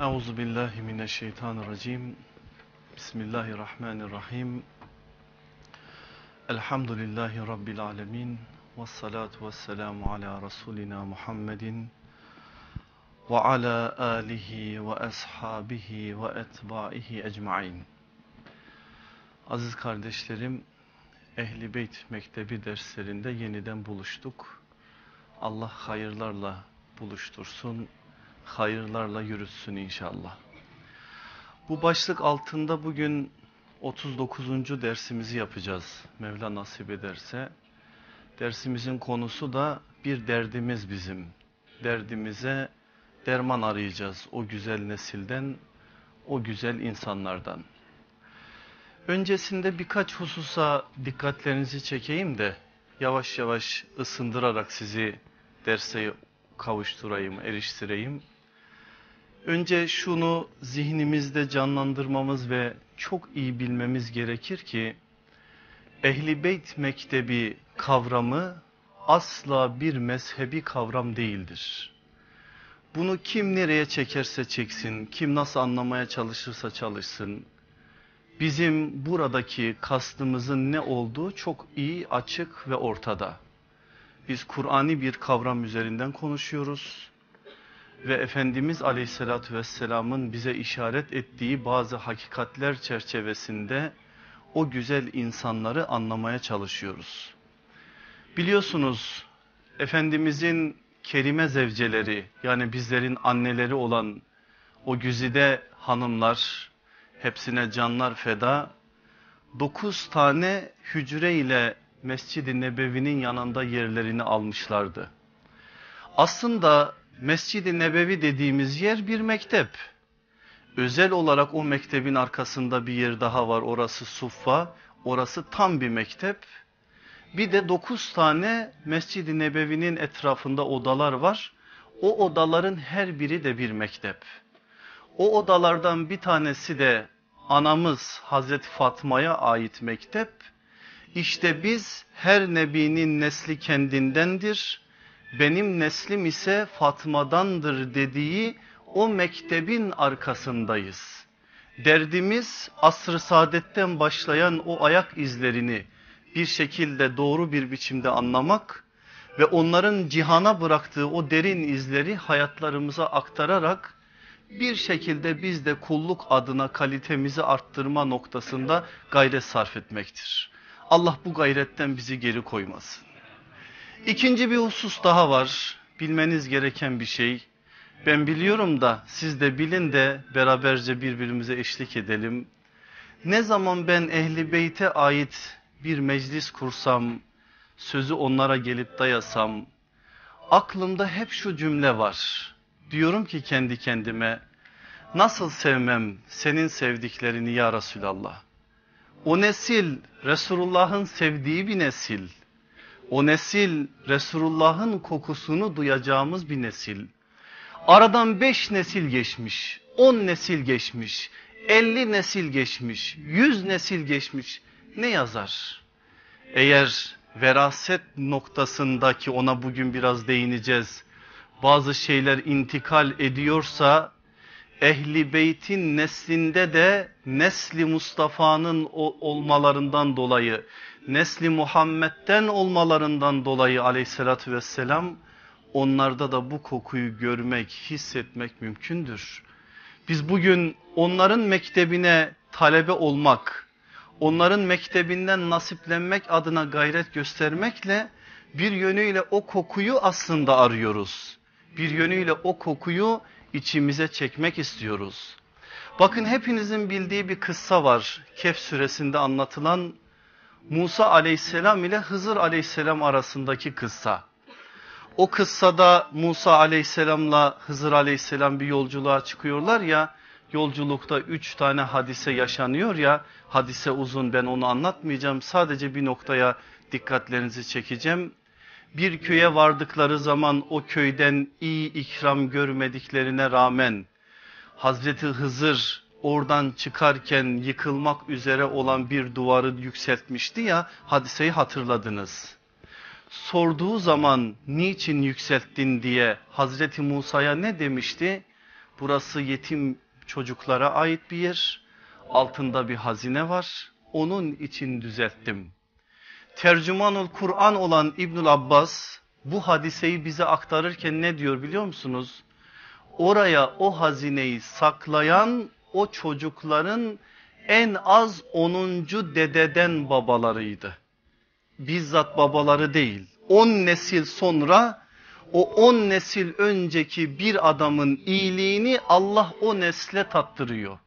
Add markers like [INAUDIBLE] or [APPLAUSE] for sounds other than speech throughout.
Euzu billahi mineşşeytanirracim. Bismillahirrahmanirrahim. Elhamdülillahi rabbil alamin. Ves salatu vesselamu ala rasulina Muhammedin ve ala alihi ve ashabihi ve etbaihi ecmaîn. Aziz kardeşlerim, Ehli Beyt Mektebi derslerinde yeniden buluştuk. Allah hayırlarla buluştursun, hayırlarla yürütsün inşallah. Bu başlık altında bugün 39. dersimizi yapacağız. Mevla nasip ederse. Dersimizin konusu da bir derdimiz bizim. Derdimize derman arayacağız o güzel nesilden, o güzel insanlardan. Öncesinde birkaç hususa dikkatlerinizi çekeyim de yavaş yavaş ısındırarak sizi derse kavuşturayım, eriştireyim. Önce şunu zihnimizde canlandırmamız ve çok iyi bilmemiz gerekir ki Ehli Beyt Mektebi kavramı asla bir mezhebi kavram değildir. Bunu kim nereye çekerse çeksin, kim nasıl anlamaya çalışırsa çalışsın, bizim buradaki kastımızın ne olduğu çok iyi açık ve ortada. Biz Kur'an'i bir kavram üzerinden konuşuyoruz ve Efendimiz Aleyhisselatü Vesselam'ın bize işaret ettiği bazı hakikatler çerçevesinde o güzel insanları anlamaya çalışıyoruz. Biliyorsunuz Efendimizin kerime zevceleri yani bizlerin anneleri olan o güzide hanımlar hepsine canlar feda dokuz tane hücre ile Mescid-i Nebevi'nin yanında yerlerini almışlardı. Aslında Mescid-i Nebevi dediğimiz yer bir mektep. Özel olarak o mektebin arkasında bir yer daha var orası Suffa. Orası tam bir mektep. Bir de dokuz tane Mescid-i Nebevi'nin etrafında odalar var. O odaların her biri de bir mektep. O odalardan bir tanesi de anamız Hazreti Fatma'ya ait mektep. İşte biz her nebinin nesli kendindendir. Benim neslim ise Fatma'dandır dediği o mektebin arkasındayız. Derdimiz asr-ı saadetten başlayan o ayak izlerini bir şekilde doğru bir biçimde anlamak ve onların cihana bıraktığı o derin izleri hayatlarımıza aktararak bir şekilde biz de kulluk adına kalitemizi arttırma noktasında gayret sarf etmektir. Allah bu gayretten bizi geri koymasın. İkinci bir husus daha var. Bilmeniz gereken bir şey. Ben biliyorum da siz de bilin de beraberce birbirimize eşlik edelim. Ne zaman ben ehli beyte ait bir meclis kursam, sözü onlara gelip dayasam, aklımda hep şu cümle var. Diyorum ki kendi kendime, nasıl sevmem senin sevdiklerini ya Resulallah. O nesil Resulullah'ın sevdiği bir nesil. O nesil Resulullah'ın kokusunu duyacağımız bir nesil. Aradan beş nesil geçmiş, on nesil geçmiş, elli nesil geçmiş, yüz nesil geçmiş. Ne yazar? Eğer veraset noktasındaki ona bugün biraz değineceğiz. Bazı şeyler intikal ediyorsa ehli beytin neslinde de nesli Mustafa'nın olmalarından dolayı nesli Muhammed'den olmalarından dolayı aleyhissalatü vesselam onlarda da bu kokuyu görmek, hissetmek mümkündür. Biz bugün onların mektebine talebe olmak, onların mektebinden nasiplenmek adına gayret göstermekle bir yönüyle o kokuyu aslında arıyoruz. Bir yönüyle o kokuyu içimize çekmek istiyoruz. Bakın hepinizin bildiği bir kıssa var. Kehf suresinde anlatılan Musa aleyhisselam ile Hızır aleyhisselam arasındaki kıssa. O kıssada Musa aleyhisselamla Hızır aleyhisselam bir yolculuğa çıkıyorlar ya yolculukta üç tane hadise yaşanıyor ya hadise uzun ben onu anlatmayacağım sadece bir noktaya dikkatlerinizi çekeceğim. Bir köye vardıkları zaman o köyden iyi ikram görmediklerine rağmen Hazreti Hızır oradan çıkarken yıkılmak üzere olan bir duvarı yükseltmişti ya hadiseyi hatırladınız. Sorduğu zaman niçin yükselttin diye Hazreti Musa'ya ne demişti? Burası yetim çocuklara ait bir yer. Altında bir hazine var. Onun için düzelttim. Tercümanul Kur'an olan İbnül Abbas bu hadiseyi bize aktarırken ne diyor biliyor musunuz? Oraya o hazineyi saklayan o çocukların en az 10. dededen babalarıydı. Bizzat babaları değil. 10 nesil sonra o 10 nesil önceki bir adamın iyiliğini Allah o nesle tattırıyor.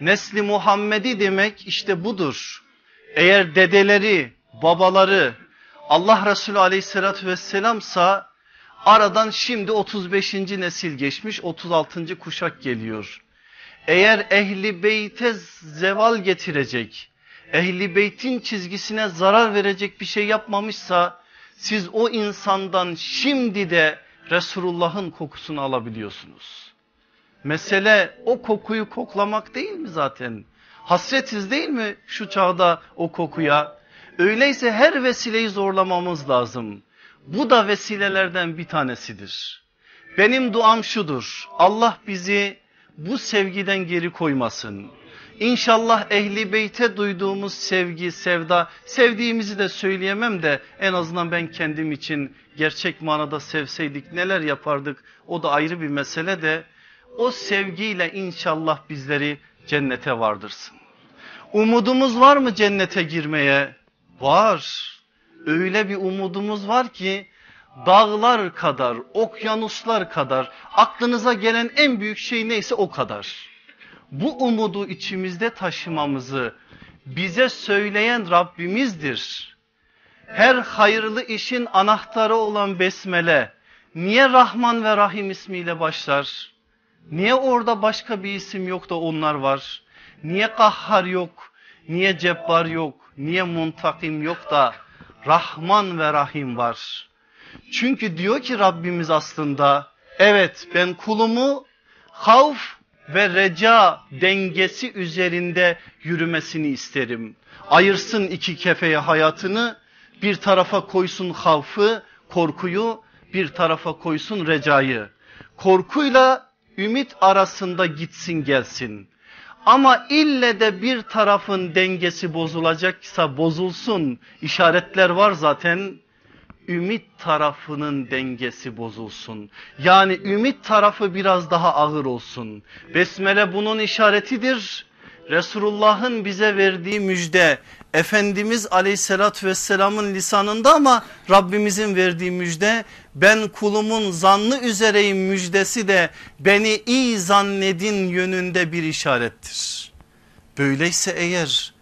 Nesli Muhammedi demek işte budur. Eğer dedeleri, babaları Allah Resulü aleyhissalatü vesselamsa aradan şimdi 35. nesil geçmiş 36. kuşak geliyor. Eğer ehli beyte zeval getirecek, ehli beytin çizgisine zarar verecek bir şey yapmamışsa siz o insandan şimdi de Resulullah'ın kokusunu alabiliyorsunuz. Mesele o kokuyu koklamak değil mi zaten? Hasretiz değil mi şu çağda o kokuya? Öyleyse her vesileyi zorlamamız lazım. Bu da vesilelerden bir tanesidir. Benim duam şudur. Allah bizi bu sevgiden geri koymasın. İnşallah ehli beyte duyduğumuz sevgi, sevda, sevdiğimizi de söyleyemem de en azından ben kendim için gerçek manada sevseydik neler yapardık o da ayrı bir mesele de o sevgiyle inşallah bizleri cennete vardırsın. Umudumuz var mı cennete girmeye? Var. Öyle bir umudumuz var ki dağlar kadar, okyanuslar kadar aklınıza gelen en büyük şey neyse o kadar. Bu umudu içimizde taşımamızı bize söyleyen Rabbimizdir. Her hayırlı işin anahtarı olan besmele niye Rahman ve Rahim ismiyle başlar? Niye orada başka bir isim yok da onlar var? Niye Kahhar yok? Niye Cebbar yok? Niye Muntakim yok da Rahman ve Rahim var? Çünkü diyor ki Rabbimiz aslında evet ben kulumu havf ve reca dengesi üzerinde yürümesini isterim. Ayırsın iki kefeye hayatını bir tarafa koysun havfı korkuyu bir tarafa koysun recayı. Korkuyla ümit arasında gitsin gelsin. Ama ille de bir tarafın dengesi bozulacaksa bozulsun. İşaretler var zaten. Ümit tarafının dengesi bozulsun. Yani ümit tarafı biraz daha ağır olsun. Besmele bunun işaretidir. Resulullah'ın bize verdiği müjde Efendimiz aleyhissalatü vesselamın lisanında ama Rabbimizin verdiği müjde ben kulumun zannı üzereyim müjdesi de beni iyi zannedin yönünde bir işarettir. Böyleyse eğer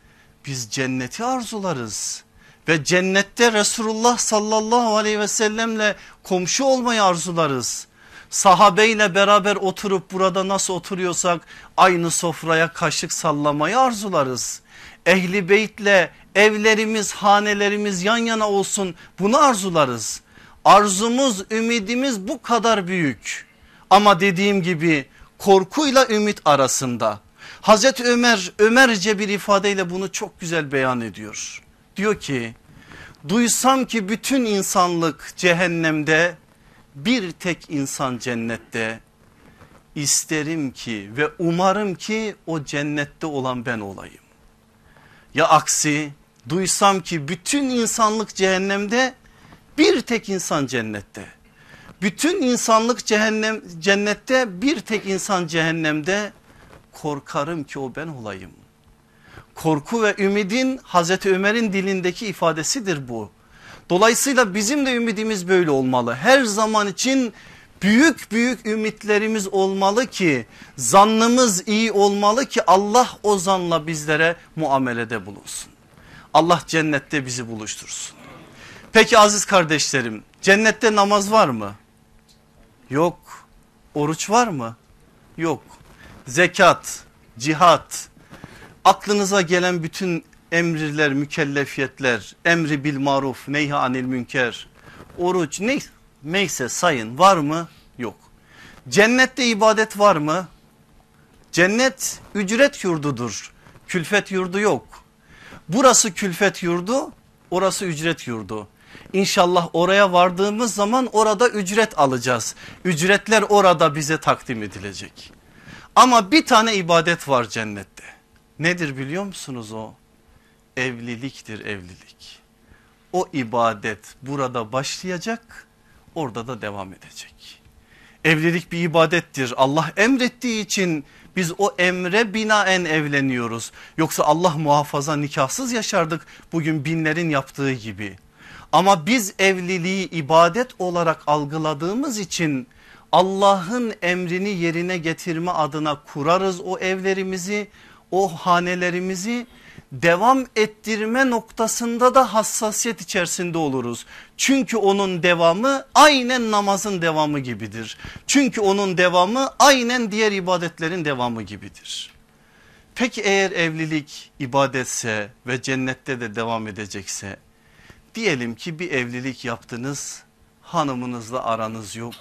biz cenneti arzularız ve cennette Resulullah sallallahu aleyhi ve sellemle komşu olmayı arzularız sahabeyle beraber oturup burada nasıl oturuyorsak aynı sofraya kaşık sallamayı arzularız. Ehli beytle evlerimiz hanelerimiz yan yana olsun bunu arzularız. Arzumuz ümidimiz bu kadar büyük ama dediğim gibi korkuyla ümit arasında. Hazreti Ömer Ömerce bir ifadeyle bunu çok güzel beyan ediyor. Diyor ki duysam ki bütün insanlık cehennemde bir tek insan cennette isterim ki ve umarım ki o cennette olan ben olayım. Ya aksi duysam ki bütün insanlık cehennemde bir tek insan cennette. Bütün insanlık cehennem cennette bir tek insan cehennemde korkarım ki o ben olayım. Korku ve ümidin Hazreti Ömer'in dilindeki ifadesidir bu. Dolayısıyla bizim de ümidimiz böyle olmalı. Her zaman için büyük büyük ümitlerimiz olmalı ki zannımız iyi olmalı ki Allah o zanla bizlere muamelede bulunsun. Allah cennette bizi buluştursun. Peki aziz kardeşlerim cennette namaz var mı? Yok. Oruç var mı? Yok. Zekat, cihat, aklınıza gelen bütün emirler, mükellefiyetler, emri bil maruf, neyha anil münker, oruç ne, neyse sayın var mı? Yok. Cennette ibadet var mı? Cennet ücret yurdudur. Külfet yurdu yok. Burası külfet yurdu, orası ücret yurdu. İnşallah oraya vardığımız zaman orada ücret alacağız. Ücretler orada bize takdim edilecek. Ama bir tane ibadet var cennette. Nedir biliyor musunuz o? Evliliktir evlilik. O ibadet burada başlayacak orada da devam edecek. Evlilik bir ibadettir. Allah emrettiği için biz o emre binaen evleniyoruz. Yoksa Allah muhafaza nikahsız yaşardık bugün binlerin yaptığı gibi. Ama biz evliliği ibadet olarak algıladığımız için Allah'ın emrini yerine getirme adına kurarız o evlerimizi, o hanelerimizi devam ettirme noktasında da hassasiyet içerisinde oluruz. Çünkü onun devamı aynen namazın devamı gibidir. Çünkü onun devamı aynen diğer ibadetlerin devamı gibidir. Peki eğer evlilik ibadetse ve cennette de devam edecekse diyelim ki bir evlilik yaptınız hanımınızla aranız yok.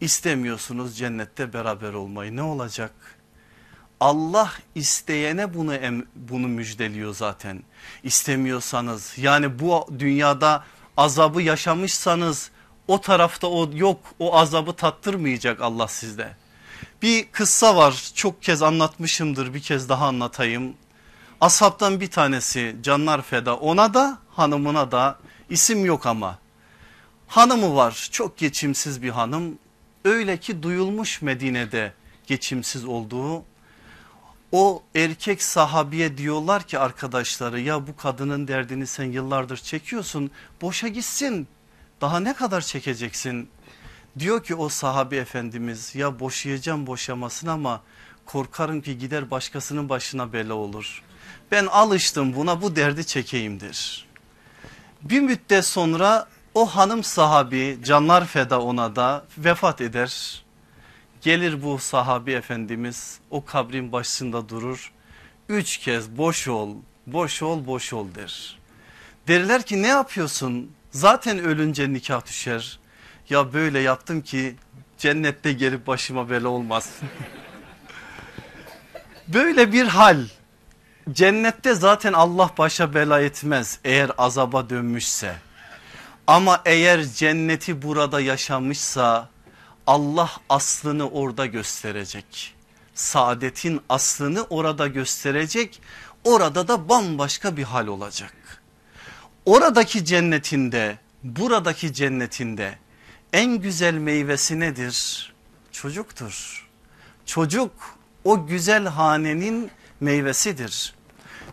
İstemiyorsunuz cennette beraber olmayı ne olacak? Allah isteyene bunu bunu müjdeliyor zaten. İstemiyorsanız yani bu dünyada azabı yaşamışsanız o tarafta o yok o azabı tattırmayacak Allah sizde. Bir kıssa var çok kez anlatmışımdır bir kez daha anlatayım. Ashabtan bir tanesi canlar feda ona da hanımına da isim yok ama. Hanımı var çok geçimsiz bir hanım öyle ki duyulmuş Medine'de geçimsiz olduğu o erkek sahabiye diyorlar ki arkadaşları ya bu kadının derdini sen yıllardır çekiyorsun boşa gitsin daha ne kadar çekeceksin? Diyor ki o sahabi efendimiz ya boşayacağım boşamasın ama korkarım ki gider başkasının başına bela olur. Ben alıştım buna bu derdi çekeyimdir. Bir müddet sonra o hanım sahabi canlar feda ona da vefat eder. Gelir bu sahabi efendimiz o kabrin başında durur. Üç kez boş ol, boş ol, boş ol der. Derler ki ne yapıyorsun? Zaten ölünce nikah düşer. Ya böyle yaptım ki cennette gelip başıma bela olmaz. [LAUGHS] böyle bir hal. Cennette zaten Allah başa bela etmez eğer azaba dönmüşse. Ama eğer cenneti burada yaşamışsa Allah aslını orada gösterecek. Saadetin aslını orada gösterecek. Orada da bambaşka bir hal olacak. Oradaki cennetinde buradaki cennetinde en güzel meyvesi nedir? Çocuktur. Çocuk o güzel hanenin meyvesidir.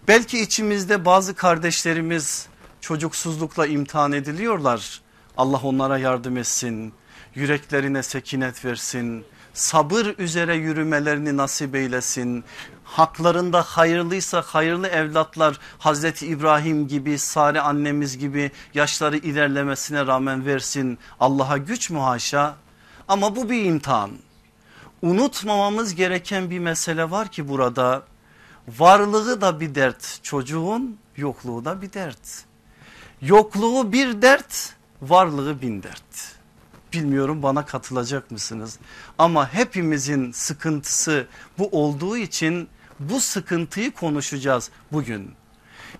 Belki içimizde bazı kardeşlerimiz çocuksuzlukla imtihan ediliyorlar. Allah onlara yardım etsin yüreklerine sekinet versin. Sabır üzere yürümelerini nasip eylesin. Haklarında hayırlıysa hayırlı evlatlar Hazreti İbrahim gibi Sare annemiz gibi yaşları ilerlemesine rağmen versin. Allah'a güç mü haşa ama bu bir imtihan. Unutmamamız gereken bir mesele var ki burada varlığı da bir dert çocuğun yokluğu da bir dert. Yokluğu bir dert varlığı bin dert. Bilmiyorum bana katılacak mısınız? Ama hepimizin sıkıntısı bu olduğu için bu sıkıntıyı konuşacağız bugün.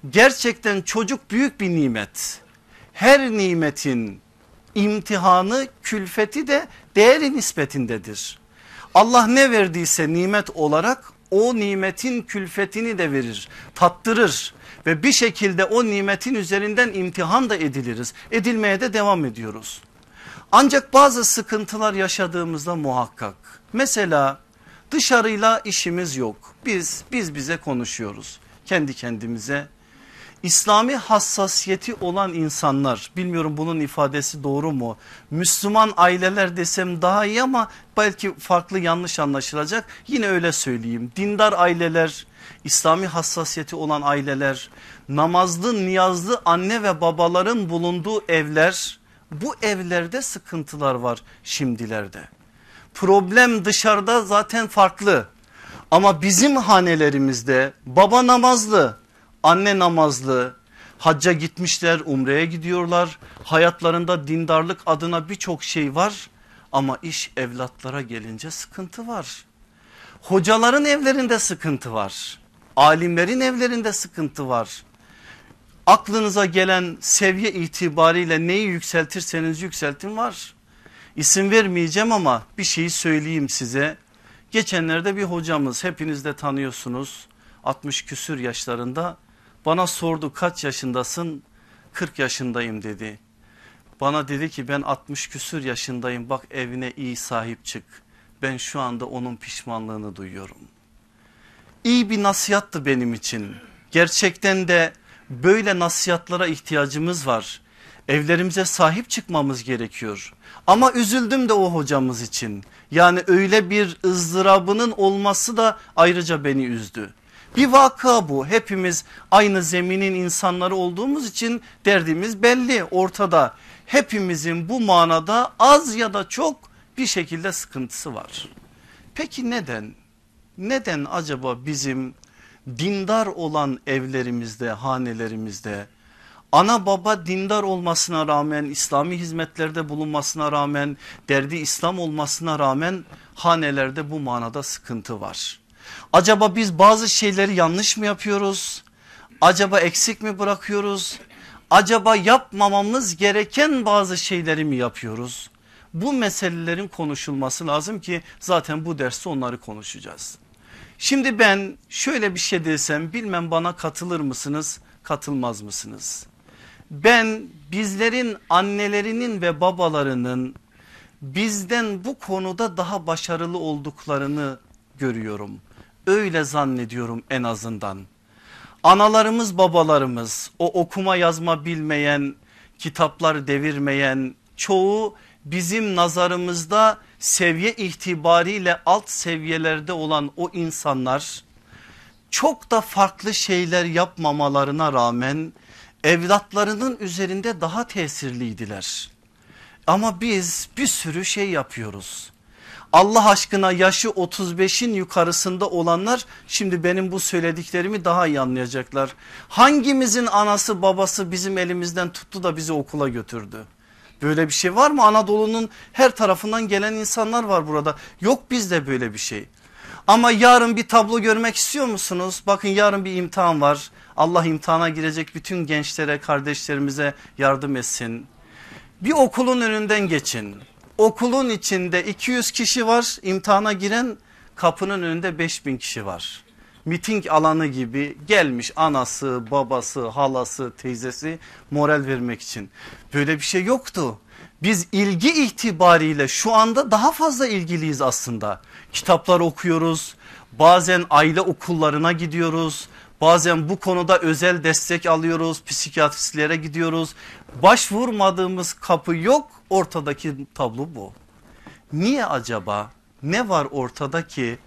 Gerçekten çocuk büyük bir nimet. Her nimetin imtihanı külfeti de değeri nispetindedir. Allah ne verdiyse nimet olarak o nimetin külfetini de verir, tattırır ve bir şekilde o nimetin üzerinden imtihan da ediliriz. Edilmeye de devam ediyoruz. Ancak bazı sıkıntılar yaşadığımızda muhakkak. Mesela dışarıyla işimiz yok. Biz biz bize konuşuyoruz kendi kendimize. İslami hassasiyeti olan insanlar bilmiyorum bunun ifadesi doğru mu? Müslüman aileler desem daha iyi ama belki farklı yanlış anlaşılacak. Yine öyle söyleyeyim. Dindar aileler, İslami hassasiyeti olan aileler, namazlı niyazlı anne ve babaların bulunduğu evler bu evlerde sıkıntılar var şimdilerde. Problem dışarıda zaten farklı. Ama bizim hanelerimizde baba namazlı, anne namazlı, hacca gitmişler, umreye gidiyorlar. Hayatlarında dindarlık adına birçok şey var. Ama iş evlatlara gelince sıkıntı var. Hocaların evlerinde sıkıntı var. Alimlerin evlerinde sıkıntı var. Aklınıza gelen seviye itibariyle neyi yükseltirseniz yükseltin var. İsim vermeyeceğim ama bir şeyi söyleyeyim size. Geçenlerde bir hocamız hepiniz de tanıyorsunuz 60 küsür yaşlarında bana sordu kaç yaşındasın 40 yaşındayım dedi. Bana dedi ki ben 60 küsür yaşındayım bak evine iyi sahip çık. Ben şu anda onun pişmanlığını duyuyorum. İyi bir nasihattı benim için. Gerçekten de böyle nasihatlara ihtiyacımız var. Evlerimize sahip çıkmamız gerekiyor. Ama üzüldüm de o hocamız için. Yani öyle bir ızdırabının olması da ayrıca beni üzdü. Bir vaka bu hepimiz aynı zeminin insanları olduğumuz için derdimiz belli ortada. Hepimizin bu manada az ya da çok bir şekilde sıkıntısı var. Peki neden? Neden acaba bizim dindar olan evlerimizde, hanelerimizde ana baba dindar olmasına rağmen İslami hizmetlerde bulunmasına rağmen derdi İslam olmasına rağmen hanelerde bu manada sıkıntı var. Acaba biz bazı şeyleri yanlış mı yapıyoruz? Acaba eksik mi bırakıyoruz? Acaba yapmamamız gereken bazı şeyleri mi yapıyoruz? Bu meselelerin konuşulması lazım ki zaten bu derste onları konuşacağız. Şimdi ben şöyle bir şey desem bilmem bana katılır mısınız katılmaz mısınız? Ben bizlerin annelerinin ve babalarının bizden bu konuda daha başarılı olduklarını görüyorum. Öyle zannediyorum en azından. Analarımız babalarımız o okuma yazma bilmeyen kitaplar devirmeyen çoğu bizim nazarımızda seviye itibariyle alt seviyelerde olan o insanlar çok da farklı şeyler yapmamalarına rağmen evlatlarının üzerinde daha tesirliydiler. Ama biz bir sürü şey yapıyoruz. Allah aşkına yaşı 35'in yukarısında olanlar şimdi benim bu söylediklerimi daha iyi anlayacaklar. Hangimizin anası babası bizim elimizden tuttu da bizi okula götürdü? Böyle bir şey var mı? Anadolu'nun her tarafından gelen insanlar var burada. Yok bizde böyle bir şey. Ama yarın bir tablo görmek istiyor musunuz? Bakın yarın bir imtihan var. Allah imtihana girecek bütün gençlere kardeşlerimize yardım etsin. Bir okulun önünden geçin. Okulun içinde 200 kişi var imtihana giren kapının önünde 5000 kişi var. Miting alanı gibi gelmiş anası babası halası teyzesi moral vermek için. Böyle bir şey yoktu. Biz ilgi itibariyle şu anda daha fazla ilgiliyiz aslında. Kitaplar okuyoruz bazen aile okullarına gidiyoruz Bazen bu konuda özel destek alıyoruz psikiyatristlere gidiyoruz. Başvurmadığımız kapı yok ortadaki tablo bu. Niye acaba ne var ortada ki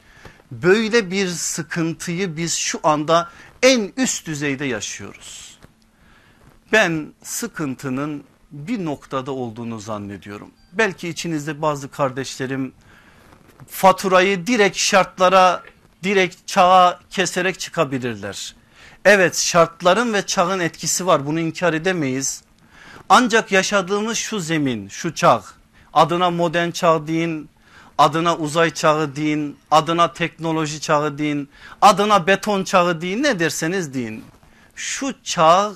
böyle bir sıkıntıyı biz şu anda en üst düzeyde yaşıyoruz. Ben sıkıntının bir noktada olduğunu zannediyorum. Belki içinizde bazı kardeşlerim faturayı direkt şartlara direkt çağa keserek çıkabilirler. Evet şartların ve çağın etkisi var bunu inkar edemeyiz. Ancak yaşadığımız şu zemin şu çağ adına modern çağ deyin adına uzay çağı deyin adına teknoloji çağı deyin adına beton çağı deyin ne derseniz deyin. Şu çağ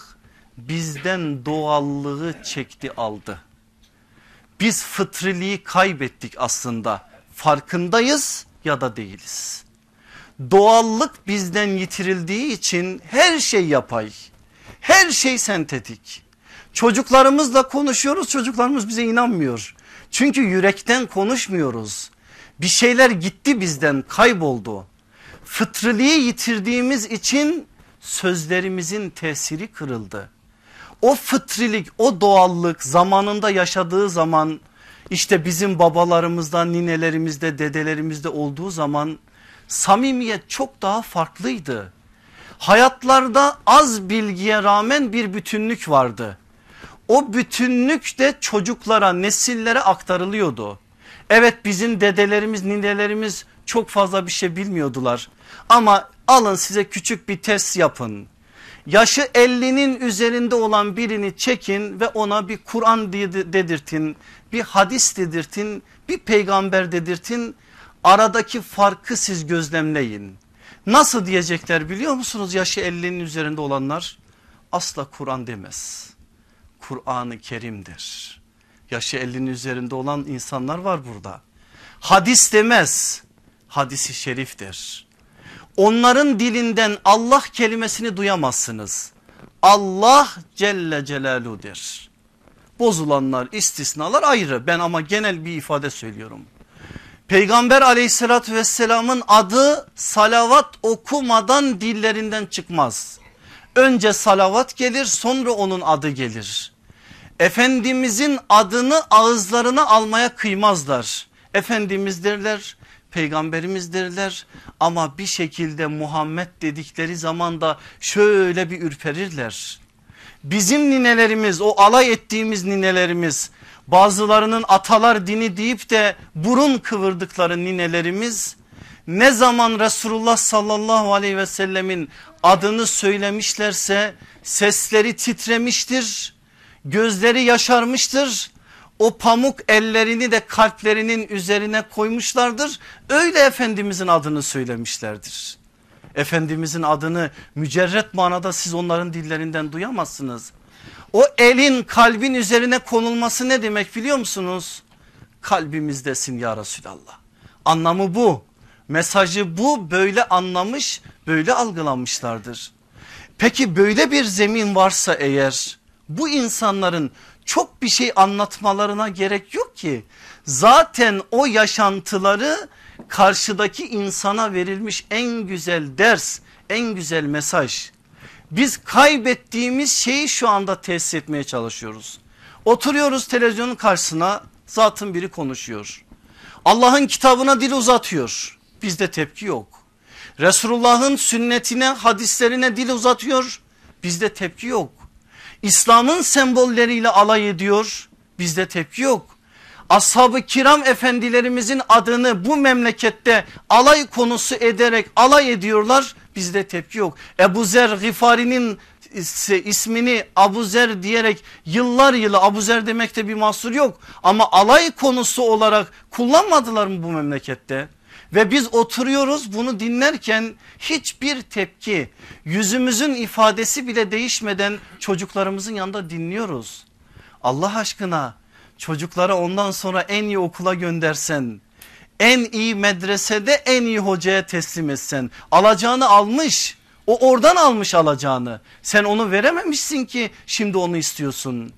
bizden doğallığı çekti aldı. Biz fıtriliği kaybettik aslında farkındayız ya da değiliz doğallık bizden yitirildiği için her şey yapay. Her şey sentetik. Çocuklarımızla konuşuyoruz çocuklarımız bize inanmıyor. Çünkü yürekten konuşmuyoruz. Bir şeyler gitti bizden kayboldu. Fıtriliği yitirdiğimiz için sözlerimizin tesiri kırıldı. O fıtrilik o doğallık zamanında yaşadığı zaman işte bizim babalarımızda ninelerimizde dedelerimizde olduğu zaman samimiyet çok daha farklıydı. Hayatlarda az bilgiye rağmen bir bütünlük vardı. O bütünlük de çocuklara nesillere aktarılıyordu. Evet bizim dedelerimiz ninelerimiz çok fazla bir şey bilmiyordular. Ama alın size küçük bir test yapın. Yaşı 50'nin üzerinde olan birini çekin ve ona bir Kur'an dedirtin, bir hadis dedirtin, bir peygamber dedirtin aradaki farkı siz gözlemleyin. Nasıl diyecekler biliyor musunuz yaşı 50'nin üzerinde olanlar? asla Kur'an demez. Kur'an-ı Kerim'dir. Yaşı 50'nin üzerinde olan insanlar var burada. Hadis demez. Hadisi şeriftir. Onların dilinden Allah kelimesini duyamazsınız. Allah Celle Celaluhu'dir. Bozulanlar istisnalar ayrı ben ama genel bir ifade söylüyorum. Peygamber aleyhissalatü vesselamın adı salavat okumadan dillerinden çıkmaz. Önce salavat gelir sonra onun adı gelir. Efendimizin adını ağızlarına almaya kıymazlar. Efendimiz derler, peygamberimiz derler ama bir şekilde Muhammed dedikleri zaman da şöyle bir ürperirler. Bizim ninelerimiz o alay ettiğimiz ninelerimiz bazılarının atalar dini deyip de burun kıvırdıkları ninelerimiz ne zaman Resulullah sallallahu aleyhi ve sellemin adını söylemişlerse sesleri titremiştir, gözleri yaşarmıştır. O pamuk ellerini de kalplerinin üzerine koymuşlardır. Öyle Efendimizin adını söylemişlerdir. Efendimizin adını mücerret manada siz onların dillerinden duyamazsınız. O elin kalbin üzerine konulması ne demek biliyor musunuz? Kalbimizdesin ya Resulallah. Anlamı bu. Mesajı bu böyle anlamış böyle algılanmışlardır. Peki böyle bir zemin varsa eğer bu insanların çok bir şey anlatmalarına gerek yok ki. Zaten o yaşantıları karşıdaki insana verilmiş en güzel ders en güzel mesaj. Biz kaybettiğimiz şeyi şu anda tesis etmeye çalışıyoruz. Oturuyoruz televizyonun karşısına zatın biri konuşuyor. Allah'ın kitabına dil uzatıyor. Bizde tepki yok. Resulullah'ın sünnetine hadislerine dil uzatıyor. Bizde tepki yok. İslam'ın sembolleriyle alay ediyor. Bizde tepki yok. Ashab-ı kiram efendilerimizin adını bu memlekette alay konusu ederek alay ediyorlar. Bizde tepki yok. Ebu Zer Gifari'nin ismini Abu Zer diyerek yıllar yılı Abu Zer demekte bir mahsur yok. Ama alay konusu olarak kullanmadılar mı bu memlekette? Ve biz oturuyoruz bunu dinlerken hiçbir tepki yüzümüzün ifadesi bile değişmeden çocuklarımızın yanında dinliyoruz. Allah aşkına çocuklara ondan sonra en iyi okula göndersen en iyi medresede en iyi hocaya teslim etsen alacağını almış o oradan almış alacağını sen onu verememişsin ki şimdi onu istiyorsun.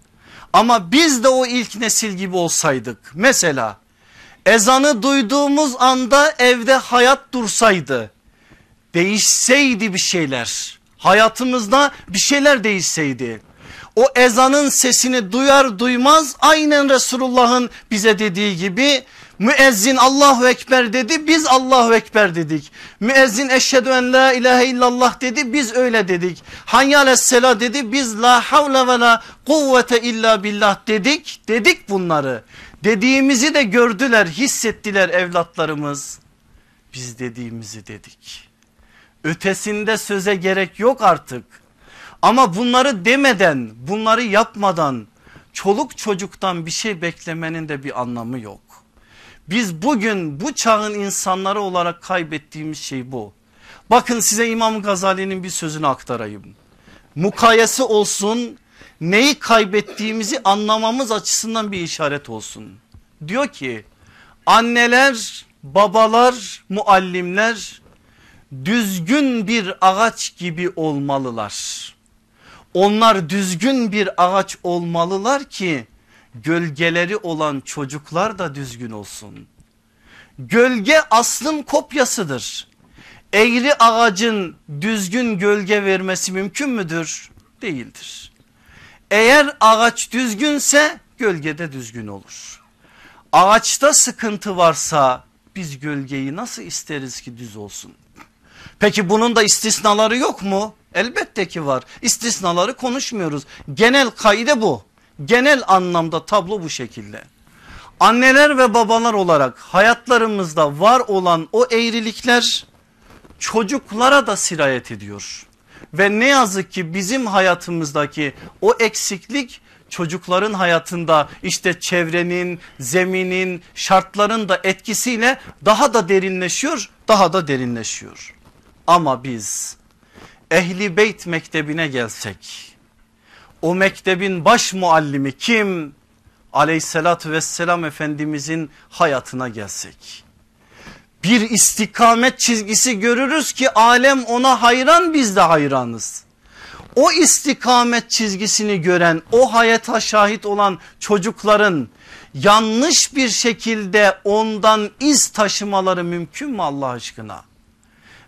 Ama biz de o ilk nesil gibi olsaydık mesela ezanı duyduğumuz anda evde hayat dursaydı değişseydi bir şeyler hayatımızda bir şeyler değişseydi o ezanın sesini duyar duymaz aynen Resulullah'ın bize dediği gibi müezzin Allahu Ekber dedi biz Allahu Ekber dedik. Müezzin eşhedü en la ilahe illallah dedi biz öyle dedik. Hayyales sela dedi biz la havle ve la kuvvete illa billah dedik dedik bunları. Dediğimizi de gördüler hissettiler evlatlarımız. Biz dediğimizi dedik. Ötesinde söze gerek yok artık. Ama bunları demeden bunları yapmadan çoluk çocuktan bir şey beklemenin de bir anlamı yok. Biz bugün bu çağın insanları olarak kaybettiğimiz şey bu. Bakın size İmam Gazali'nin bir sözünü aktarayım. Mukayese olsun neyi kaybettiğimizi anlamamız açısından bir işaret olsun. Diyor ki anneler, babalar, muallimler düzgün bir ağaç gibi olmalılar. Onlar düzgün bir ağaç olmalılar ki gölgeleri olan çocuklar da düzgün olsun. Gölge aslın kopyasıdır. Eğri ağacın düzgün gölge vermesi mümkün müdür? Değildir. Eğer ağaç düzgünse gölgede düzgün olur. Ağaçta sıkıntı varsa biz gölgeyi nasıl isteriz ki düz olsun? Peki bunun da istisnaları yok mu? Elbette ki var. İstisnaları konuşmuyoruz. Genel kaide bu. Genel anlamda tablo bu şekilde. Anneler ve babalar olarak hayatlarımızda var olan o eğrilikler çocuklara da sirayet ediyor. Ve ne yazık ki bizim hayatımızdaki o eksiklik çocukların hayatında işte çevrenin, zeminin, şartların da etkisiyle daha da derinleşiyor, daha da derinleşiyor. Ama biz Ehli Beyt Mektebi'ne gelsek O mektebin baş muallimi kim? Aleyhissalatü vesselam Efendimizin hayatına gelsek. Bir istikamet çizgisi görürüz ki alem ona hayran biz de hayranız. O istikamet çizgisini gören o hayata şahit olan çocukların yanlış bir şekilde ondan iz taşımaları mümkün mü Allah aşkına?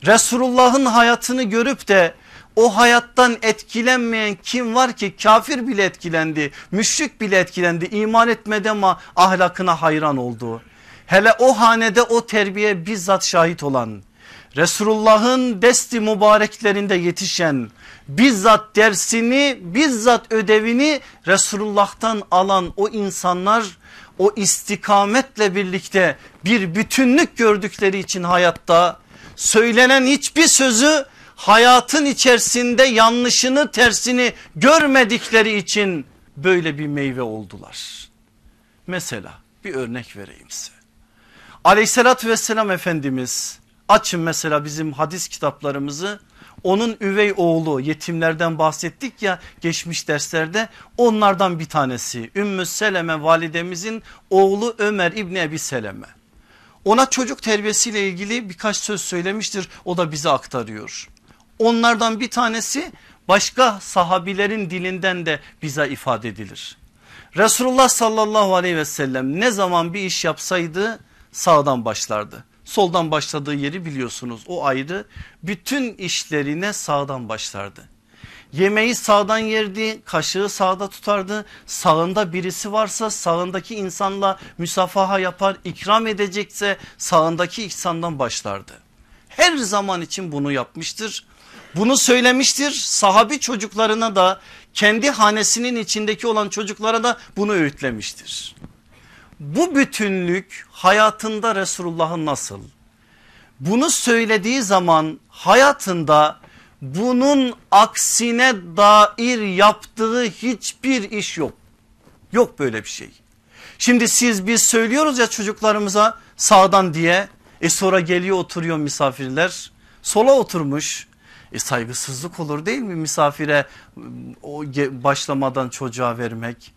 Resulullah'ın hayatını görüp de o hayattan etkilenmeyen kim var ki kafir bile etkilendi, müşrik bile etkilendi, iman etmedi ama ahlakına hayran oldu. Hele o hanede o terbiye bizzat şahit olan Resulullah'ın desti mübareklerinde yetişen bizzat dersini bizzat ödevini Resulullah'tan alan o insanlar o istikametle birlikte bir bütünlük gördükleri için hayatta söylenen hiçbir sözü hayatın içerisinde yanlışını tersini görmedikleri için böyle bir meyve oldular. Mesela bir örnek vereyim size. Aleyhissalatü vesselam Efendimiz açın mesela bizim hadis kitaplarımızı onun üvey oğlu yetimlerden bahsettik ya geçmiş derslerde onlardan bir tanesi Ümmü Seleme validemizin oğlu Ömer İbni Ebi Seleme. Ona çocuk terbiyesiyle ilgili birkaç söz söylemiştir o da bize aktarıyor. Onlardan bir tanesi başka sahabilerin dilinden de bize ifade edilir. Resulullah sallallahu aleyhi ve sellem ne zaman bir iş yapsaydı sağdan başlardı. Soldan başladığı yeri biliyorsunuz o ayrı bütün işlerine sağdan başlardı. Yemeği sağdan yerdi, kaşığı sağda tutardı. Sağında birisi varsa sağındaki insanla müsafaha yapar, ikram edecekse sağındaki insandan başlardı. Her zaman için bunu yapmıştır. Bunu söylemiştir. Sahabi çocuklarına da kendi hanesinin içindeki olan çocuklara da bunu öğütlemiştir. Bu bütünlük hayatında Resulullah'ın nasıl? Bunu söylediği zaman hayatında bunun aksine dair yaptığı hiçbir iş yok. Yok böyle bir şey. Şimdi siz biz söylüyoruz ya çocuklarımıza sağdan diye e sonra geliyor oturuyor misafirler sola oturmuş. E saygısızlık olur değil mi misafire o başlamadan çocuğa vermek.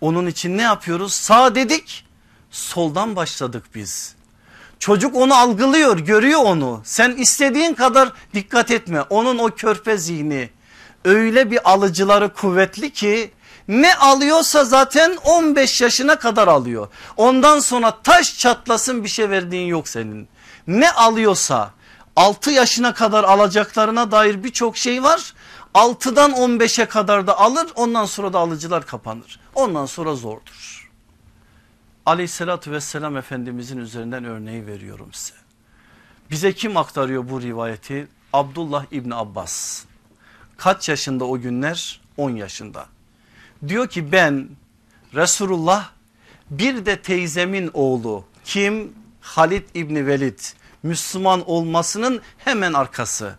Onun için ne yapıyoruz? Sağ dedik soldan başladık biz. Çocuk onu algılıyor görüyor onu sen istediğin kadar dikkat etme onun o körpe zihni öyle bir alıcıları kuvvetli ki ne alıyorsa zaten 15 yaşına kadar alıyor. Ondan sonra taş çatlasın bir şey verdiğin yok senin. Ne alıyorsa 6 yaşına kadar alacaklarına dair birçok şey var. 6'dan 15'e kadar da alır ondan sonra da alıcılar kapanır. Ondan sonra zordur. Aleyhissalatü vesselam Efendimizin üzerinden örneği veriyorum size. Bize kim aktarıyor bu rivayeti? Abdullah İbni Abbas. Kaç yaşında o günler? 10 yaşında. Diyor ki ben Resulullah bir de teyzemin oğlu kim? Halid İbni Velid Müslüman olmasının hemen arkası.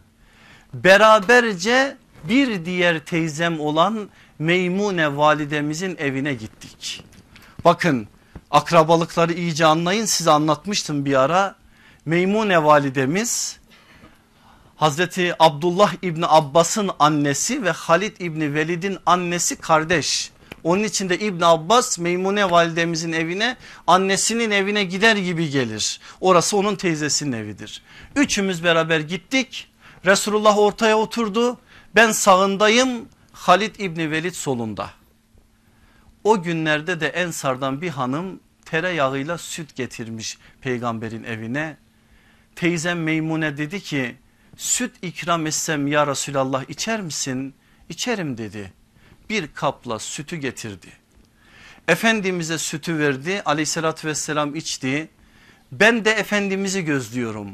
Beraberce bir diğer teyzem olan Meymune validemizin evine gittik. Bakın akrabalıkları iyice anlayın size anlatmıştım bir ara. Meymune validemiz Hazreti Abdullah İbni Abbas'ın annesi ve Halid İbni Velid'in annesi kardeş. Onun için de İbn Abbas Meymune validemizin evine annesinin evine gider gibi gelir. Orası onun teyzesinin evidir. Üçümüz beraber gittik. Resulullah ortaya oturdu. Ben sağındayım Halid İbni Velid solunda. O günlerde de Ensar'dan bir hanım tereyağıyla süt getirmiş peygamberin evine. Teyzem Meymune dedi ki süt ikram etsem ya Resulallah içer misin? İçerim dedi bir kapla sütü getirdi. Efendimiz'e sütü verdi aleyhissalatü vesselam içti. Ben de Efendimiz'i gözlüyorum.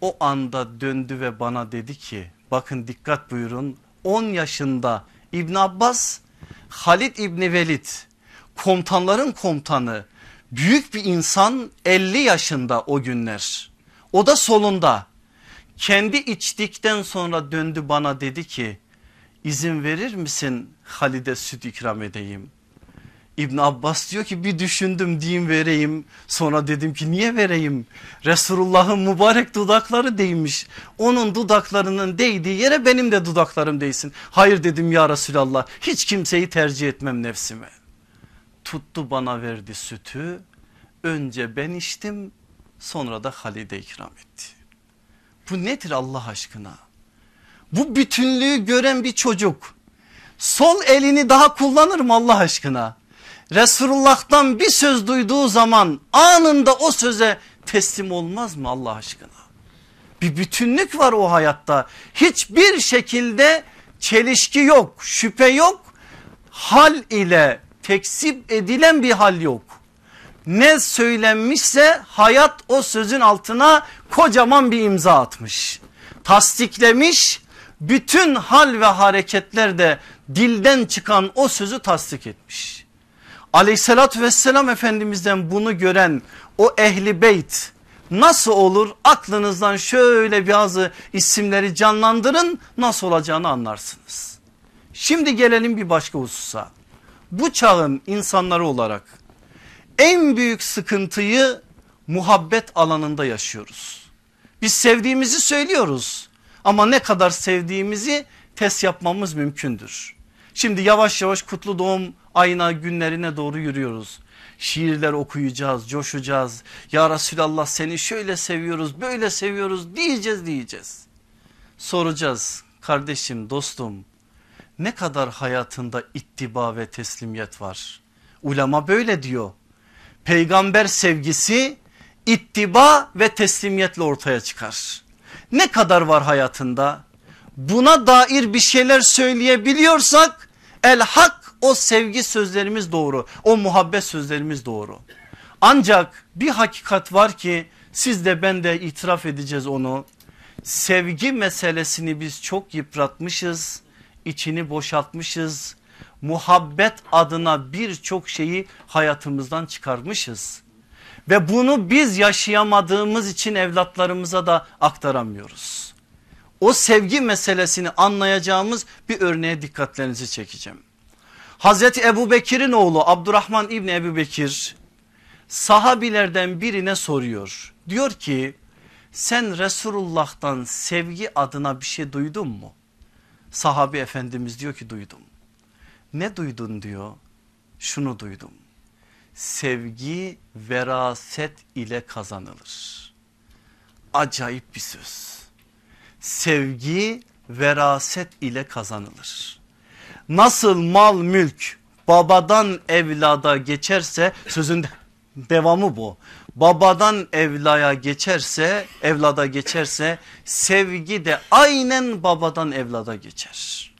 O anda döndü ve bana dedi ki bakın dikkat buyurun 10 yaşında İbn Abbas Halid İbni Velid komutanların komutanı büyük bir insan 50 yaşında o günler. O da solunda kendi içtikten sonra döndü bana dedi ki izin verir misin Halide süt ikram edeyim? İbn Abbas diyor ki bir düşündüm diyeyim vereyim. Sonra dedim ki niye vereyim? Resulullah'ın mübarek dudakları değmiş. Onun dudaklarının değdiği yere benim de dudaklarım değsin. Hayır dedim ya Resulallah hiç kimseyi tercih etmem nefsime. Tuttu bana verdi sütü. Önce ben içtim sonra da Halide ikram etti. Bu nedir Allah aşkına? Bu bütünlüğü gören bir çocuk sol elini daha kullanır mı Allah aşkına? Resulullah'tan bir söz duyduğu zaman anında o söze teslim olmaz mı Allah aşkına? Bir bütünlük var o hayatta. Hiçbir şekilde çelişki yok, şüphe yok. Hal ile tekzip edilen bir hal yok. Ne söylenmişse hayat o sözün altına kocaman bir imza atmış. Tasdiklemiş bütün hal ve hareketler de dilden çıkan o sözü tasdik etmiş. Aleyhissalatü vesselam Efendimiz'den bunu gören o ehli beyt nasıl olur aklınızdan şöyle bazı isimleri canlandırın nasıl olacağını anlarsınız. Şimdi gelelim bir başka hususa. Bu çağın insanları olarak en büyük sıkıntıyı muhabbet alanında yaşıyoruz. Biz sevdiğimizi söylüyoruz ama ne kadar sevdiğimizi test yapmamız mümkündür. Şimdi yavaş yavaş kutlu doğum ayına günlerine doğru yürüyoruz. Şiirler okuyacağız, coşacağız. Ya Resulallah seni şöyle seviyoruz, böyle seviyoruz diyeceğiz diyeceğiz. Soracağız kardeşim, dostum ne kadar hayatında ittiba ve teslimiyet var? Ulema böyle diyor. Peygamber sevgisi ittiba ve teslimiyetle ortaya çıkar. Ne kadar var hayatında? Buna dair bir şeyler söyleyebiliyorsak el hak o sevgi sözlerimiz doğru. O muhabbet sözlerimiz doğru. Ancak bir hakikat var ki siz de ben de itiraf edeceğiz onu. Sevgi meselesini biz çok yıpratmışız. içini boşaltmışız. Muhabbet adına birçok şeyi hayatımızdan çıkarmışız. Ve bunu biz yaşayamadığımız için evlatlarımıza da aktaramıyoruz. O sevgi meselesini anlayacağımız bir örneğe dikkatlerinizi çekeceğim. Hazreti Ebu Bekir'in oğlu Abdurrahman İbni Ebu Bekir sahabilerden birine soruyor. Diyor ki sen Resulullah'tan sevgi adına bir şey duydun mu? Sahabi efendimiz diyor ki duydum. Ne duydun diyor. Şunu duydum. Sevgi veraset ile kazanılır. Acayip bir söz. Sevgi veraset ile kazanılır nasıl mal mülk babadan evlada geçerse sözün devamı bu. Babadan evlaya geçerse evlada geçerse sevgi de aynen babadan evlada geçer.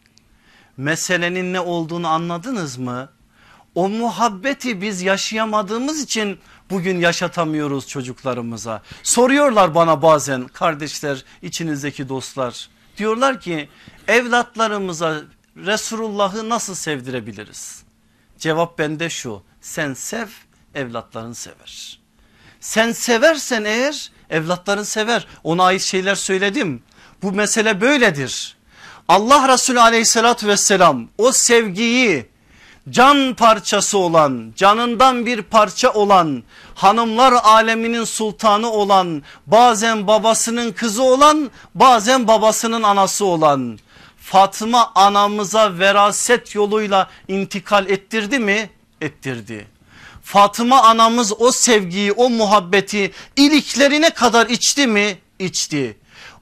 Meselenin ne olduğunu anladınız mı? O muhabbeti biz yaşayamadığımız için bugün yaşatamıyoruz çocuklarımıza. Soruyorlar bana bazen kardeşler içinizdeki dostlar. Diyorlar ki evlatlarımıza Resulullah'ı nasıl sevdirebiliriz? Cevap bende şu sen sev evlatların sever. Sen seversen eğer evlatların sever ona ait şeyler söyledim. Bu mesele böyledir. Allah Resulü aleyhissalatü vesselam o sevgiyi can parçası olan canından bir parça olan hanımlar aleminin sultanı olan bazen babasının kızı olan bazen babasının anası olan Fatma anamıza veraset yoluyla intikal ettirdi mi? Ettirdi. Fatıma anamız o sevgiyi o muhabbeti iliklerine kadar içti mi? İçti.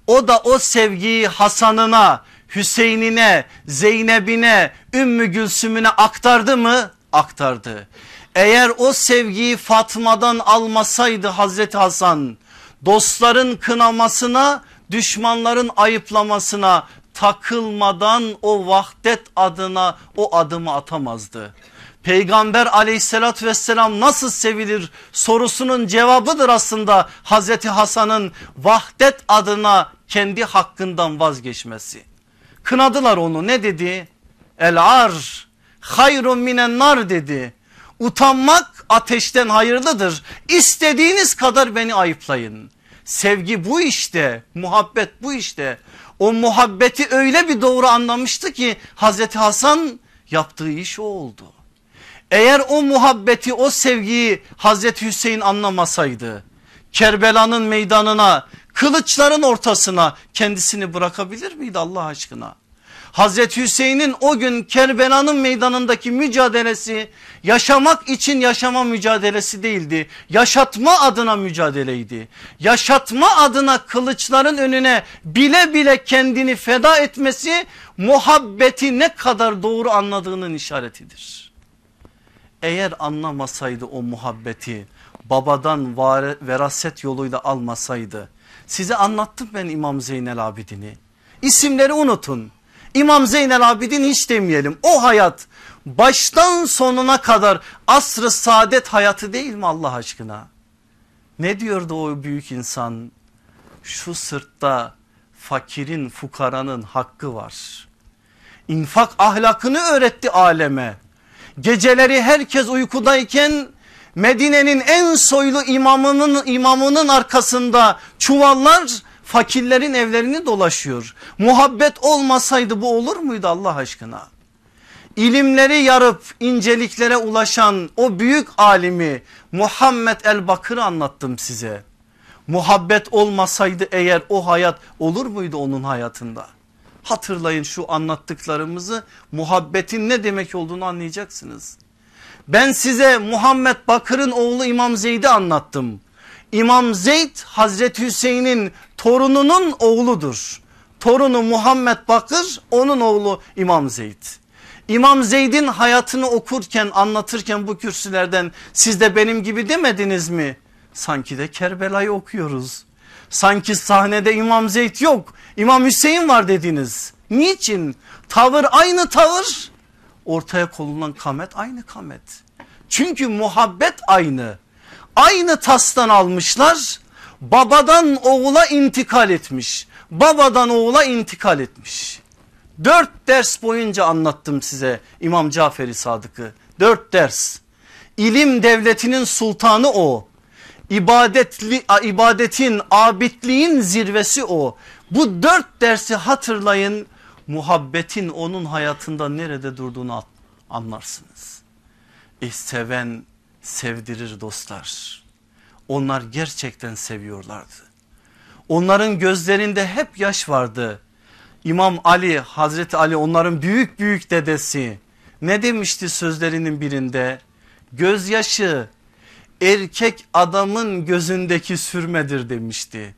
O da o sevgiyi Hasan'ına, Hüseyin'ine, Zeynep'ine, Ümmü Gülsüm'üne aktardı mı? Aktardı. Eğer o sevgiyi Fatma'dan almasaydı Hazreti Hasan dostların kınamasına düşmanların ayıplamasına takılmadan o vahdet adına o adımı atamazdı. Peygamber aleyhissalatü vesselam nasıl sevilir sorusunun cevabıdır aslında Hazreti Hasan'ın vahdet adına kendi hakkından vazgeçmesi. Kınadılar onu ne dedi? El ar hayrun minen nar dedi. Utanmak ateşten hayırlıdır. İstediğiniz kadar beni ayıplayın. Sevgi bu işte, muhabbet bu işte o muhabbeti öyle bir doğru anlamıştı ki Hazreti Hasan yaptığı iş o oldu. Eğer o muhabbeti o sevgiyi Hazreti Hüseyin anlamasaydı Kerbela'nın meydanına kılıçların ortasına kendisini bırakabilir miydi Allah aşkına? Hazreti Hüseyin'in o gün Kerbela'nın meydanındaki mücadelesi yaşamak için yaşama mücadelesi değildi. Yaşatma adına mücadeleydi. Yaşatma adına kılıçların önüne bile bile kendini feda etmesi muhabbeti ne kadar doğru anladığının işaretidir. Eğer anlamasaydı o muhabbeti babadan veraset yoluyla almasaydı size anlattım ben İmam Zeynel Abidin'i. İsimleri unutun. İmam Zeynel Abidin hiç demeyelim. O hayat baştan sonuna kadar asrı saadet hayatı değil mi Allah aşkına? Ne diyordu o büyük insan? Şu sırtta fakirin fukaranın hakkı var. İnfak ahlakını öğretti aleme. Geceleri herkes uykudayken Medine'nin en soylu imamının imamının arkasında çuvallar fakirlerin evlerini dolaşıyor. Muhabbet olmasaydı bu olur muydu Allah aşkına? İlimleri yarıp inceliklere ulaşan o büyük alimi Muhammed el Bakır'ı anlattım size. Muhabbet olmasaydı eğer o hayat olur muydu onun hayatında? Hatırlayın şu anlattıklarımızı muhabbetin ne demek olduğunu anlayacaksınız. Ben size Muhammed Bakır'ın oğlu İmam Zeyd'i anlattım. İmam Zeyd Hazreti Hüseyin'in torununun oğludur. Torunu Muhammed Bakır onun oğlu İmam Zeyd. İmam Zeyd'in hayatını okurken anlatırken bu kürsülerden siz de benim gibi demediniz mi? Sanki de Kerbela'yı okuyoruz. Sanki sahnede İmam Zeyd yok İmam Hüseyin var dediniz. Niçin? Tavır aynı tavır ortaya konulan kamet aynı kamet. Çünkü muhabbet aynı. Aynı tastan almışlar. Babadan oğula intikal etmiş. Babadan oğula intikal etmiş. Dört ders boyunca anlattım size İmam Caferi Sadık'ı. Dört ders. İlim devletinin sultanı o. İbadetli, ibadetin, abidliğin zirvesi o. Bu dört dersi hatırlayın muhabbetin onun hayatında nerede durduğunu anlarsınız. E seven sevdirir dostlar. Onlar gerçekten seviyorlardı. Onların gözlerinde hep yaş vardı. İmam Ali Hazreti Ali onların büyük büyük dedesi ne demişti sözlerinin birinde? Gözyaşı erkek adamın gözündeki sürmedir demişti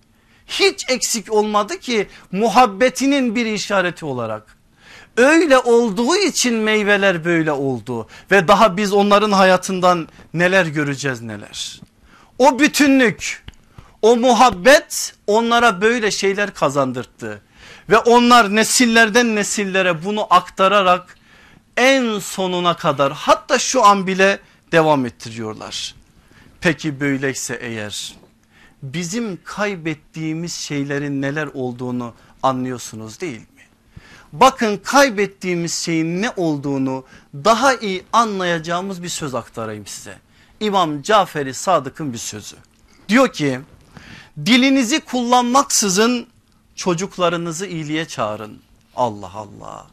hiç eksik olmadı ki muhabbetinin bir işareti olarak. Öyle olduğu için meyveler böyle oldu ve daha biz onların hayatından neler göreceğiz neler. O bütünlük o muhabbet onlara böyle şeyler kazandırdı ve onlar nesillerden nesillere bunu aktararak en sonuna kadar hatta şu an bile devam ettiriyorlar. Peki böyleyse eğer bizim kaybettiğimiz şeylerin neler olduğunu anlıyorsunuz değil mi? Bakın kaybettiğimiz şeyin ne olduğunu daha iyi anlayacağımız bir söz aktarayım size. İmam Caferi Sadık'ın bir sözü. Diyor ki dilinizi kullanmaksızın çocuklarınızı iyiliğe çağırın. Allah Allah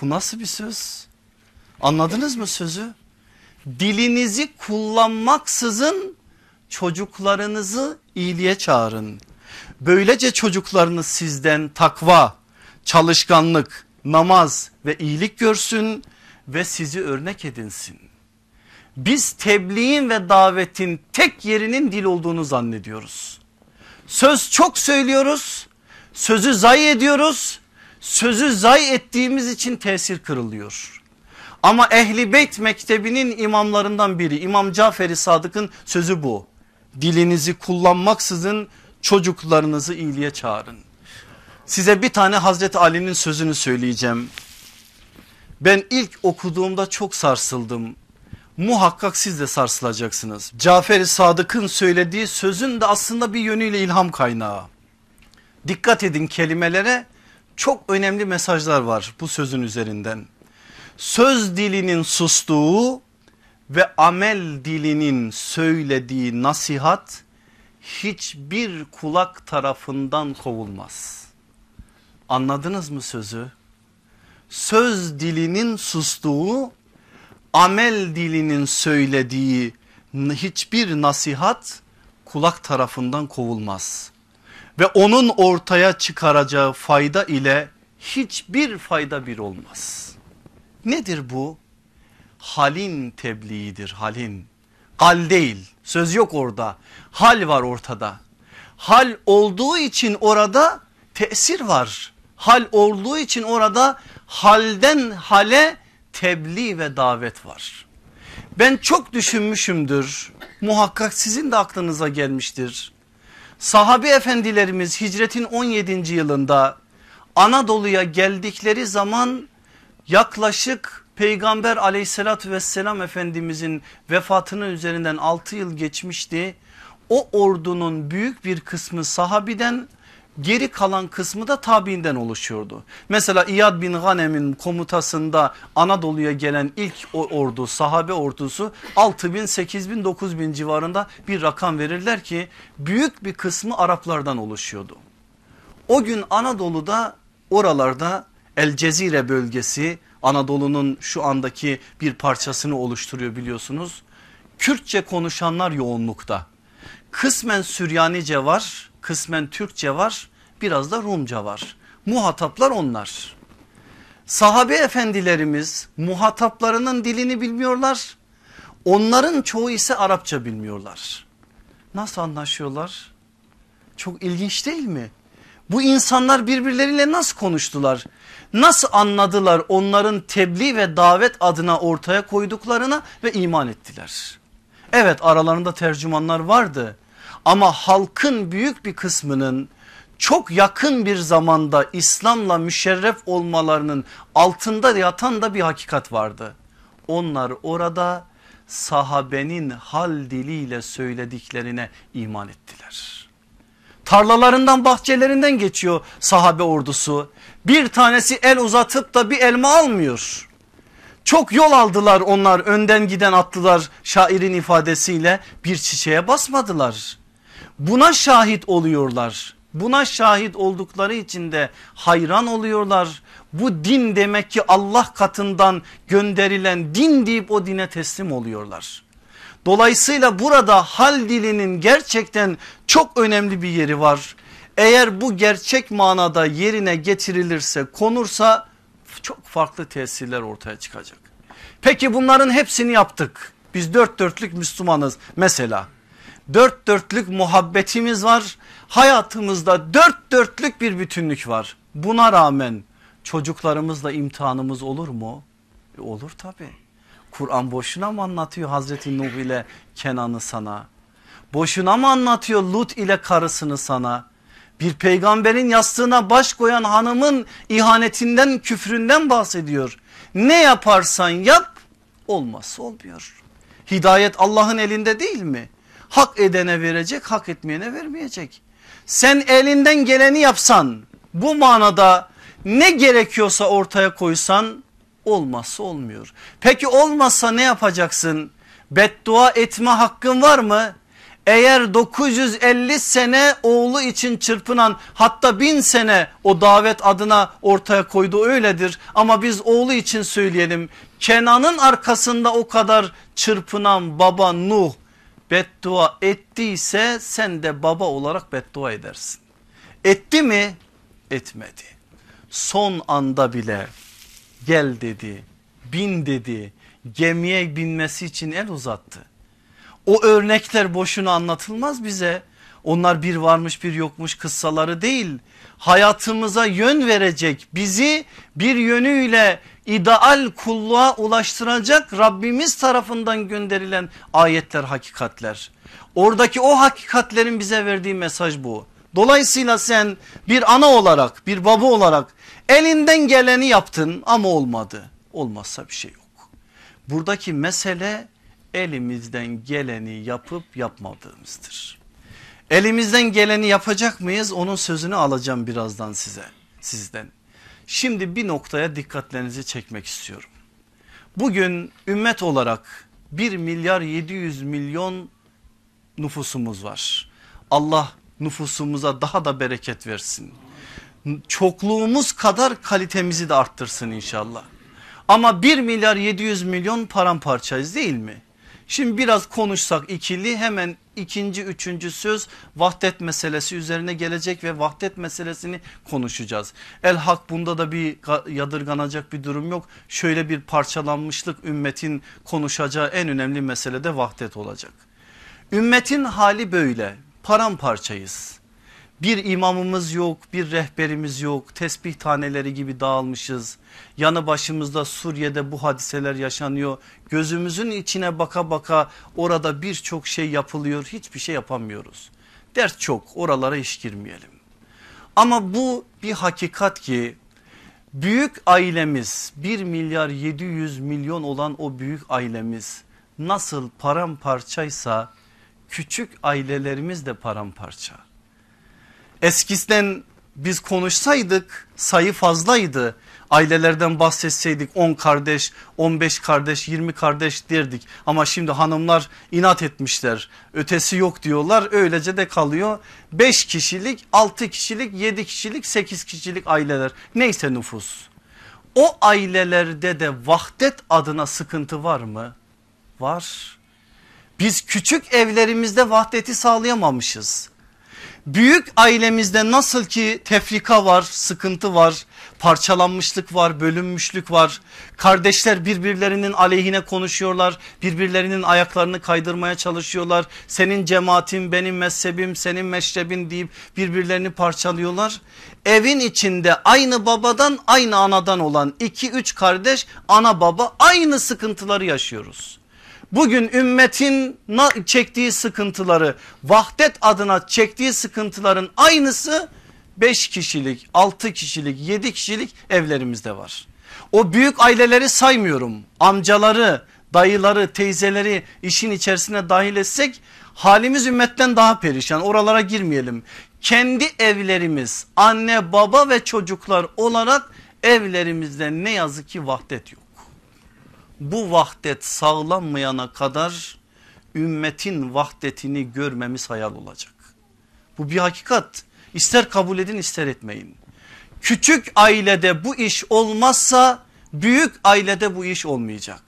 bu nasıl bir söz? Anladınız mı sözü? Dilinizi kullanmaksızın çocuklarınızı iyiliğe çağırın. Böylece çocuklarınız sizden takva, çalışkanlık, namaz ve iyilik görsün ve sizi örnek edinsin. Biz tebliğin ve davetin tek yerinin dil olduğunu zannediyoruz. Söz çok söylüyoruz, sözü zayi ediyoruz, sözü zayi ettiğimiz için tesir kırılıyor. Ama Ehli Beyt Mektebi'nin imamlarından biri İmam Caferi Sadık'ın sözü bu dilinizi kullanmaksızın çocuklarınızı iyiliğe çağırın. Size bir tane Hazreti Ali'nin sözünü söyleyeceğim. Ben ilk okuduğumda çok sarsıldım. Muhakkak siz de sarsılacaksınız. Cafer-i Sadık'ın söylediği sözün de aslında bir yönüyle ilham kaynağı. Dikkat edin kelimelere çok önemli mesajlar var bu sözün üzerinden. Söz dilinin sustuğu ve amel dilinin söylediği nasihat hiçbir kulak tarafından kovulmaz. Anladınız mı sözü? Söz dilinin sustuğu amel dilinin söylediği hiçbir nasihat kulak tarafından kovulmaz. Ve onun ortaya çıkaracağı fayda ile hiçbir fayda bir olmaz. Nedir bu? Halin tebliğidir halin. Kal değil söz yok orada hal var ortada. Hal olduğu için orada tesir var. Hal olduğu için orada halden hale tebliğ ve davet var. Ben çok düşünmüşümdür. Muhakkak sizin de aklınıza gelmiştir. Sahabi efendilerimiz hicretin 17. yılında Anadolu'ya geldikleri zaman yaklaşık Peygamber aleyhissalatü vesselam efendimizin vefatının üzerinden 6 yıl geçmişti. O ordunun büyük bir kısmı sahabiden geri kalan kısmı da tabiinden oluşuyordu. Mesela İyad bin Ghanem'in komutasında Anadolu'ya gelen ilk ordu sahabe ordusu 6 bin 8 bin 9 bin civarında bir rakam verirler ki büyük bir kısmı Araplardan oluşuyordu. O gün Anadolu'da oralarda El Cezire bölgesi Anadolu'nun şu andaki bir parçasını oluşturuyor biliyorsunuz. Kürtçe konuşanlar yoğunlukta. Kısmen Süryanice var kısmen Türkçe var biraz da Rumca var. Muhataplar onlar. Sahabe efendilerimiz muhataplarının dilini bilmiyorlar. Onların çoğu ise Arapça bilmiyorlar. Nasıl anlaşıyorlar? Çok ilginç değil mi? Bu insanlar birbirleriyle nasıl konuştular? Nasıl anladılar onların tebliğ ve davet adına ortaya koyduklarına ve iman ettiler? Evet aralarında tercümanlar vardı ama halkın büyük bir kısmının çok yakın bir zamanda İslam'la müşerref olmalarının altında yatan da bir hakikat vardı. Onlar orada sahabenin hal diliyle söylediklerine iman ettiler. Tarlalarından bahçelerinden geçiyor sahabe ordusu. Bir tanesi el uzatıp da bir elma almıyor. Çok yol aldılar onlar önden giden atlılar şairin ifadesiyle bir çiçeğe basmadılar. Buna şahit oluyorlar. Buna şahit oldukları için de hayran oluyorlar. Bu din demek ki Allah katından gönderilen din deyip o dine teslim oluyorlar. Dolayısıyla burada hal dilinin gerçekten çok önemli bir yeri var. Eğer bu gerçek manada yerine getirilirse konursa çok farklı tesirler ortaya çıkacak. Peki bunların hepsini yaptık. Biz dört dörtlük Müslümanız mesela dört dörtlük muhabbetimiz var. Hayatımızda dört dörtlük bir bütünlük var. Buna rağmen çocuklarımızla imtihanımız olur mu? E olur tabi. Kur'an boşuna mı anlatıyor Hazreti Nuh ile Kenan'ı sana? Boşuna mı anlatıyor Lut ile karısını sana? Bir peygamberin yastığına baş koyan hanımın ihanetinden küfründen bahsediyor. Ne yaparsan yap olmazsa olmuyor. Hidayet Allah'ın elinde değil mi? Hak edene verecek hak etmeyene vermeyecek. Sen elinden geleni yapsan bu manada ne gerekiyorsa ortaya koysan olmazsa olmuyor. Peki olmazsa ne yapacaksın? Beddua etme hakkın var mı? Eğer 950 sene oğlu için çırpınan hatta bin sene o davet adına ortaya koydu öyledir. Ama biz oğlu için söyleyelim. Kenan'ın arkasında o kadar çırpınan baba Nuh beddua ettiyse sen de baba olarak beddua edersin. Etti mi? Etmedi. Son anda bile gel dedi, bin dedi, gemiye binmesi için el uzattı. O örnekler boşuna anlatılmaz bize. Onlar bir varmış bir yokmuş kıssaları değil. Hayatımıza yön verecek bizi bir yönüyle ideal kulluğa ulaştıracak Rabbimiz tarafından gönderilen ayetler hakikatler. Oradaki o hakikatlerin bize verdiği mesaj bu. Dolayısıyla sen bir ana olarak bir baba olarak elinden geleni yaptın ama olmadı. Olmazsa bir şey yok. Buradaki mesele elimizden geleni yapıp yapmadığımızdır. Elimizden geleni yapacak mıyız? Onun sözünü alacağım birazdan size sizden. Şimdi bir noktaya dikkatlerinizi çekmek istiyorum. Bugün ümmet olarak 1 milyar 700 milyon nüfusumuz var. Allah nüfusumuza daha da bereket versin. Çokluğumuz kadar kalitemizi de arttırsın inşallah. Ama 1 milyar 700 milyon paramparçayız değil mi? Şimdi biraz konuşsak ikili hemen ikinci üçüncü söz vahdet meselesi üzerine gelecek ve vahdet meselesini konuşacağız. El hak bunda da bir yadırganacak bir durum yok. Şöyle bir parçalanmışlık ümmetin konuşacağı en önemli mesele de vahdet olacak. Ümmetin hali böyle paramparçayız. Bir imamımız yok, bir rehberimiz yok, tesbih taneleri gibi dağılmışız. Yanı başımızda Suriye'de bu hadiseler yaşanıyor. Gözümüzün içine baka baka orada birçok şey yapılıyor, hiçbir şey yapamıyoruz. Dert çok, oralara hiç girmeyelim. Ama bu bir hakikat ki büyük ailemiz 1 milyar 700 milyon olan o büyük ailemiz nasıl paramparçaysa küçük ailelerimiz de paramparça. Eskiden biz konuşsaydık sayı fazlaydı. Ailelerden bahsetseydik 10 kardeş, 15 kardeş, 20 kardeş derdik. Ama şimdi hanımlar inat etmişler. Ötesi yok diyorlar. Öylece de kalıyor. 5 kişilik, 6 kişilik, 7 kişilik, 8 kişilik aileler. Neyse nüfus. O ailelerde de vahdet adına sıkıntı var mı? Var. Biz küçük evlerimizde vahdeti sağlayamamışız. Büyük ailemizde nasıl ki tefrika var, sıkıntı var, parçalanmışlık var, bölünmüşlük var. Kardeşler birbirlerinin aleyhine konuşuyorlar, birbirlerinin ayaklarını kaydırmaya çalışıyorlar. Senin cemaatin, benim mezhebim, senin meşrebin deyip birbirlerini parçalıyorlar. Evin içinde aynı babadan aynı anadan olan iki üç kardeş ana baba aynı sıkıntıları yaşıyoruz. Bugün ümmetin çektiği sıkıntıları vahdet adına çektiği sıkıntıların aynısı 5 kişilik 6 kişilik 7 kişilik evlerimizde var. O büyük aileleri saymıyorum amcaları dayıları teyzeleri işin içerisine dahil etsek halimiz ümmetten daha perişan oralara girmeyelim. Kendi evlerimiz anne baba ve çocuklar olarak evlerimizde ne yazık ki vahdet yok bu vahdet sağlanmayana kadar ümmetin vahdetini görmemiz hayal olacak. Bu bir hakikat ister kabul edin ister etmeyin. Küçük ailede bu iş olmazsa büyük ailede bu iş olmayacak.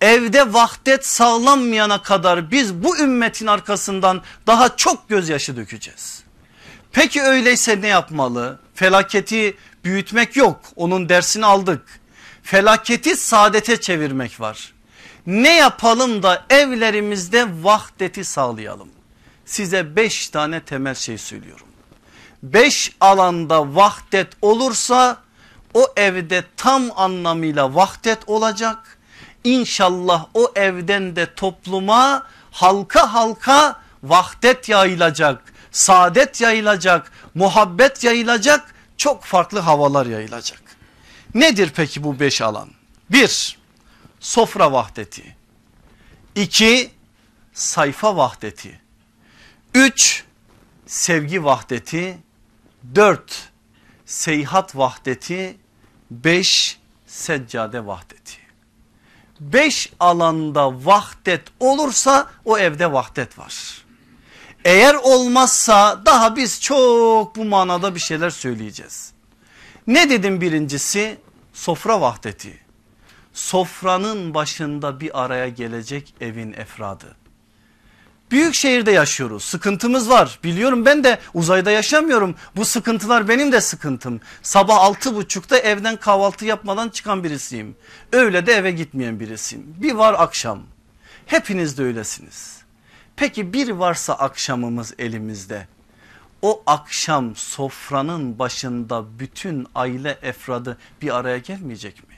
Evde vahdet sağlanmayana kadar biz bu ümmetin arkasından daha çok gözyaşı dökeceğiz. Peki öyleyse ne yapmalı? Felaketi büyütmek yok onun dersini aldık felaketi saadete çevirmek var. Ne yapalım da evlerimizde vahdeti sağlayalım. Size beş tane temel şey söylüyorum. Beş alanda vahdet olursa o evde tam anlamıyla vahdet olacak. İnşallah o evden de topluma halka halka vahdet yayılacak, saadet yayılacak, muhabbet yayılacak, çok farklı havalar yayılacak. Nedir peki bu beş alan? Bir sofra vahdeti. İki sayfa vahdeti. Üç sevgi vahdeti. Dört seyhat vahdeti. Beş seccade vahdeti. Beş alanda vahdet olursa o evde vahdet var. Eğer olmazsa daha biz çok bu manada bir şeyler söyleyeceğiz. Ne dedim birincisi? Sofra vahdeti. Sofranın başında bir araya gelecek evin efradı. Büyük şehirde yaşıyoruz sıkıntımız var biliyorum ben de uzayda yaşamıyorum bu sıkıntılar benim de sıkıntım. Sabah altı buçukta evden kahvaltı yapmadan çıkan birisiyim öyle de eve gitmeyen birisiyim bir var akşam hepiniz de öylesiniz. Peki bir varsa akşamımız elimizde o akşam sofranın başında bütün aile efradı bir araya gelmeyecek mi?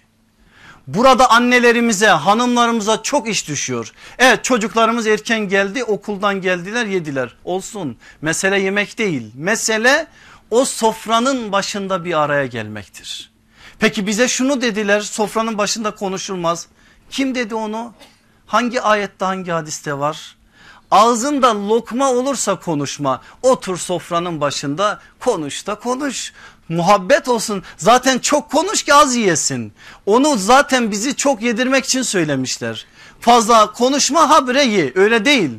Burada annelerimize hanımlarımıza çok iş düşüyor. Evet çocuklarımız erken geldi okuldan geldiler yediler olsun mesele yemek değil mesele o sofranın başında bir araya gelmektir. Peki bize şunu dediler sofranın başında konuşulmaz. Kim dedi onu? Hangi ayette hangi hadiste var? Ağzında lokma olursa konuşma. Otur sofranın başında konuş da konuş. Muhabbet olsun zaten çok konuş ki az yiyesin. Onu zaten bizi çok yedirmek için söylemişler. Fazla konuşma habire ye öyle değil.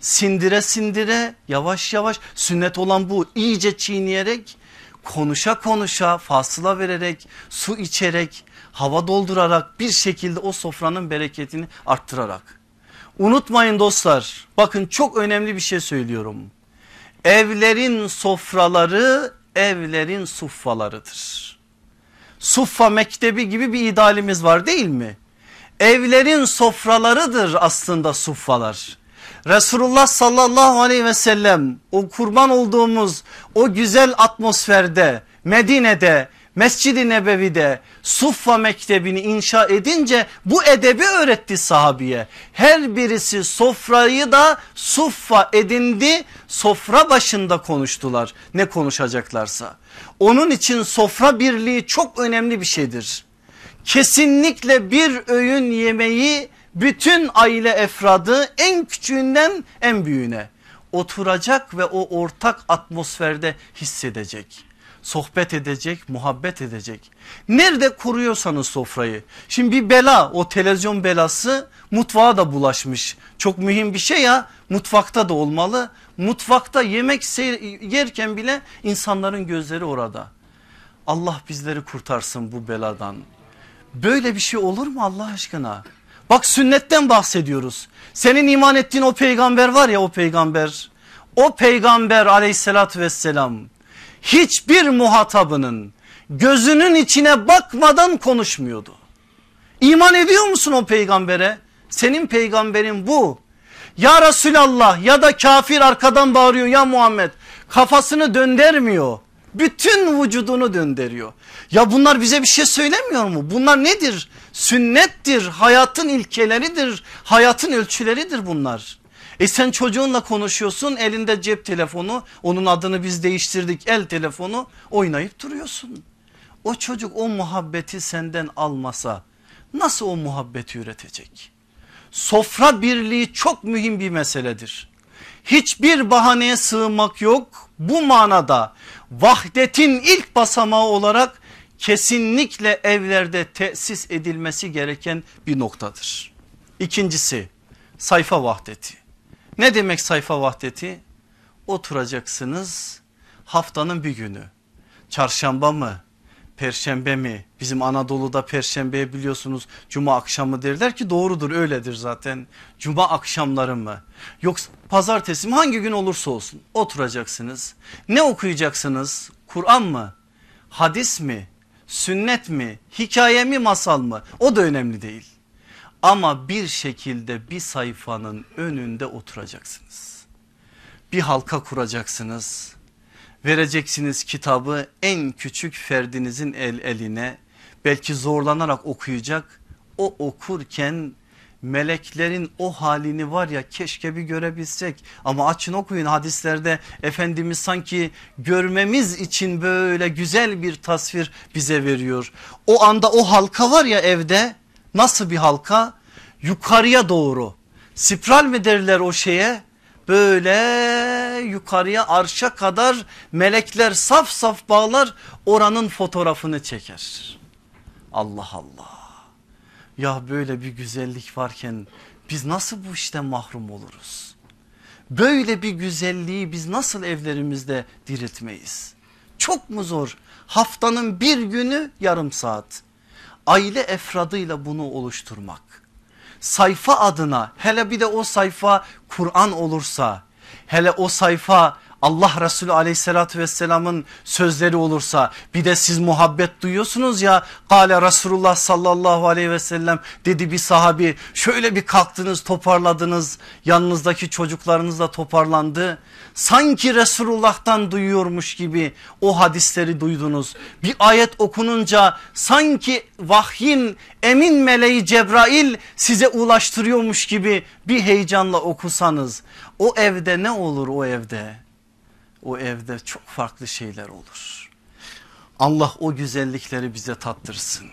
Sindire sindire yavaş yavaş sünnet olan bu iyice çiğneyerek konuşa konuşa fasıla vererek su içerek hava doldurarak bir şekilde o sofranın bereketini arttırarak. Unutmayın dostlar bakın çok önemli bir şey söylüyorum. Evlerin sofraları evlerin suffalarıdır. Suffa mektebi gibi bir idealimiz var değil mi? Evlerin sofralarıdır aslında suffalar. Resulullah sallallahu aleyhi ve sellem o kurban olduğumuz o güzel atmosferde Medine'de Mescid-i Nebevi'de Suffa Mektebi'ni inşa edince bu edebi öğretti sahabiye. Her birisi sofrayı da Suffa edindi sofra başında konuştular ne konuşacaklarsa. Onun için sofra birliği çok önemli bir şeydir. Kesinlikle bir öğün yemeği bütün aile efradı en küçüğünden en büyüğüne oturacak ve o ortak atmosferde hissedecek sohbet edecek, muhabbet edecek. Nerede kuruyorsanız sofrayı. Şimdi bir bela o televizyon belası mutfağa da bulaşmış. Çok mühim bir şey ya mutfakta da olmalı. Mutfakta yemek yerken bile insanların gözleri orada. Allah bizleri kurtarsın bu beladan. Böyle bir şey olur mu Allah aşkına? Bak sünnetten bahsediyoruz. Senin iman ettiğin o peygamber var ya o peygamber. O peygamber aleyhissalatü vesselam hiçbir muhatabının gözünün içine bakmadan konuşmuyordu. İman ediyor musun o peygambere? Senin peygamberin bu. Ya Resulallah ya da kafir arkadan bağırıyor ya Muhammed kafasını döndürmüyor. Bütün vücudunu döndürüyor. Ya bunlar bize bir şey söylemiyor mu? Bunlar nedir? Sünnettir, hayatın ilkeleridir, hayatın ölçüleridir bunlar. E sen çocuğunla konuşuyorsun elinde cep telefonu onun adını biz değiştirdik el telefonu oynayıp duruyorsun. O çocuk o muhabbeti senden almasa nasıl o muhabbeti üretecek? Sofra birliği çok mühim bir meseledir. Hiçbir bahaneye sığınmak yok. Bu manada vahdetin ilk basamağı olarak kesinlikle evlerde tesis edilmesi gereken bir noktadır. İkincisi sayfa vahdeti. Ne demek sayfa vahdeti? Oturacaksınız haftanın bir günü. Çarşamba mı? Perşembe mi? Bizim Anadolu'da perşembeye biliyorsunuz cuma akşamı derler ki doğrudur öyledir zaten. Cuma akşamları mı? Yoksa pazartesi mi hangi gün olursa olsun oturacaksınız. Ne okuyacaksınız? Kur'an mı? Hadis mi? Sünnet mi? Hikaye mi? Masal mı? O da önemli değil. Ama bir şekilde bir sayfanın önünde oturacaksınız. Bir halka kuracaksınız. Vereceksiniz kitabı en küçük ferdinizin el eline. Belki zorlanarak okuyacak. O okurken meleklerin o halini var ya keşke bir görebilsek ama açın okuyun hadislerde Efendimiz sanki görmemiz için böyle güzel bir tasvir bize veriyor. O anda o halka var ya evde Nasıl bir halka? Yukarıya doğru. Spiral mi derler o şeye? Böyle yukarıya arşa kadar melekler saf saf bağlar oranın fotoğrafını çeker. Allah Allah. Ya böyle bir güzellik varken biz nasıl bu işten mahrum oluruz? Böyle bir güzelliği biz nasıl evlerimizde diriltmeyiz? Çok mu zor? Haftanın bir günü yarım saat aile efradıyla bunu oluşturmak. Sayfa adına hele bir de o sayfa Kur'an olursa hele o sayfa Allah Resulü aleyhissalatü vesselamın sözleri olursa bir de siz muhabbet duyuyorsunuz ya Kale Resulullah sallallahu aleyhi ve sellem dedi bir sahabi şöyle bir kalktınız toparladınız yanınızdaki çocuklarınız da toparlandı sanki Resulullah'tan duyuyormuş gibi o hadisleri duydunuz. Bir ayet okununca sanki vahyin emin meleği Cebrail size ulaştırıyormuş gibi bir heyecanla okusanız o evde ne olur o evde? O evde çok farklı şeyler olur. Allah o güzellikleri bize tattırsın.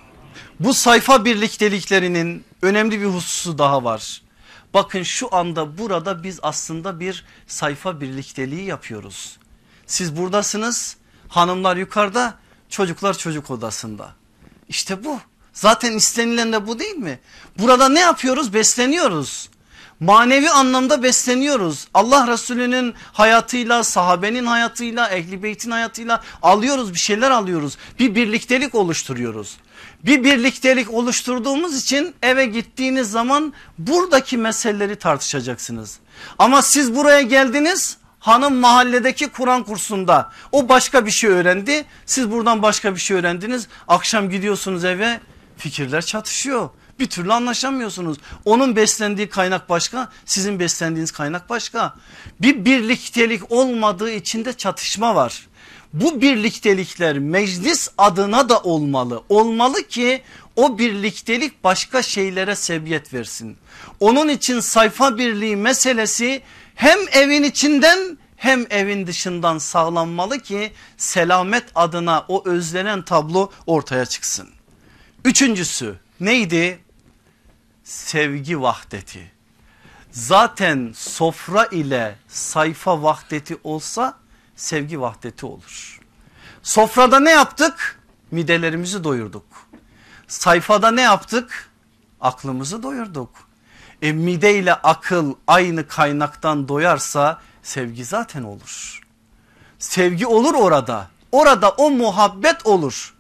Bu sayfa birlikteliklerinin önemli bir hususu daha var. Bakın şu anda burada biz aslında bir sayfa birlikteliği yapıyoruz. Siz buradasınız hanımlar yukarıda çocuklar çocuk odasında. İşte bu zaten istenilen de bu değil mi? Burada ne yapıyoruz besleniyoruz. Manevi anlamda besleniyoruz. Allah Resulü'nün hayatıyla, sahabenin hayatıyla, ehli beytin hayatıyla alıyoruz bir şeyler alıyoruz. Bir birliktelik oluşturuyoruz. Bir birliktelik oluşturduğumuz için eve gittiğiniz zaman buradaki meseleleri tartışacaksınız. Ama siz buraya geldiniz hanım mahalledeki Kur'an kursunda o başka bir şey öğrendi. Siz buradan başka bir şey öğrendiniz. Akşam gidiyorsunuz eve fikirler çatışıyor. Bir türlü anlaşamıyorsunuz. Onun beslendiği kaynak başka, sizin beslendiğiniz kaynak başka. Bir birliktelik olmadığı için de çatışma var. Bu birliktelikler meclis adına da olmalı. Olmalı ki o birliktelik başka şeylere sebebiyet versin. Onun için sayfa birliği meselesi hem evin içinden hem evin dışından sağlanmalı ki selamet adına o özlenen tablo ortaya çıksın. Üçüncüsü neydi? Sevgi vahdeti. Zaten sofra ile sayfa vahdeti olsa sevgi vahdeti olur. Sofrada ne yaptık? Midelerimizi doyurduk. Sayfada ne yaptık? Aklımızı doyurduk. E mide ile akıl aynı kaynaktan doyarsa sevgi zaten olur. Sevgi olur orada. Orada o muhabbet olur.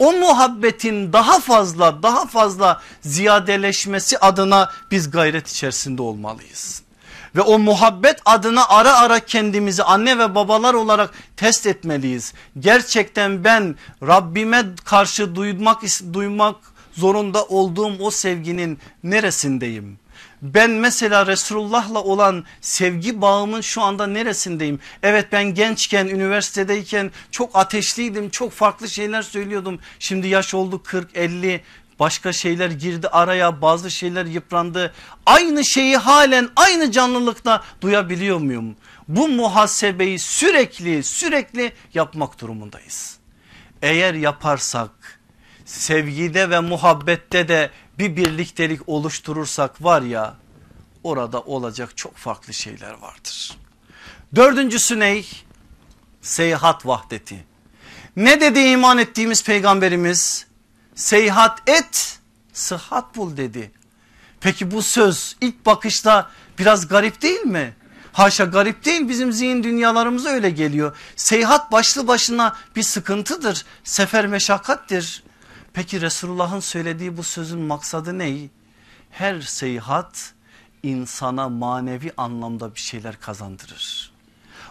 O muhabbetin daha fazla daha fazla ziyadeleşmesi adına biz gayret içerisinde olmalıyız. Ve o muhabbet adına ara ara kendimizi anne ve babalar olarak test etmeliyiz. Gerçekten ben Rabbime karşı duymak, duymak zorunda olduğum o sevginin neresindeyim? Ben mesela Resulullah'la olan sevgi bağımın şu anda neresindeyim? Evet ben gençken üniversitedeyken çok ateşliydim çok farklı şeyler söylüyordum. Şimdi yaş oldu 40-50 başka şeyler girdi araya bazı şeyler yıprandı. Aynı şeyi halen aynı canlılıkta duyabiliyor muyum? Bu muhasebeyi sürekli sürekli yapmak durumundayız. Eğer yaparsak sevgide ve muhabbette de bir birliktelik oluşturursak var ya orada olacak çok farklı şeyler vardır. Dördüncüsü ne? Seyahat vahdeti. Ne dedi iman ettiğimiz peygamberimiz? Seyahat et sıhhat bul dedi. Peki bu söz ilk bakışta biraz garip değil mi? Haşa garip değil bizim zihin dünyalarımıza öyle geliyor. Seyahat başlı başına bir sıkıntıdır. Sefer meşakkattir. Peki Resulullah'ın söylediği bu sözün maksadı ne? Her seyahat insana manevi anlamda bir şeyler kazandırır.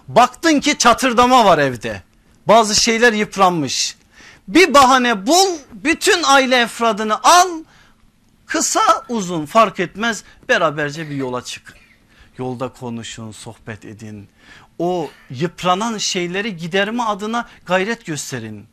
Baktın ki çatırdama var evde. Bazı şeyler yıpranmış. Bir bahane bul bütün aile efradını al kısa uzun fark etmez beraberce bir yola çıkın. Yolda konuşun sohbet edin o yıpranan şeyleri giderme adına gayret gösterin.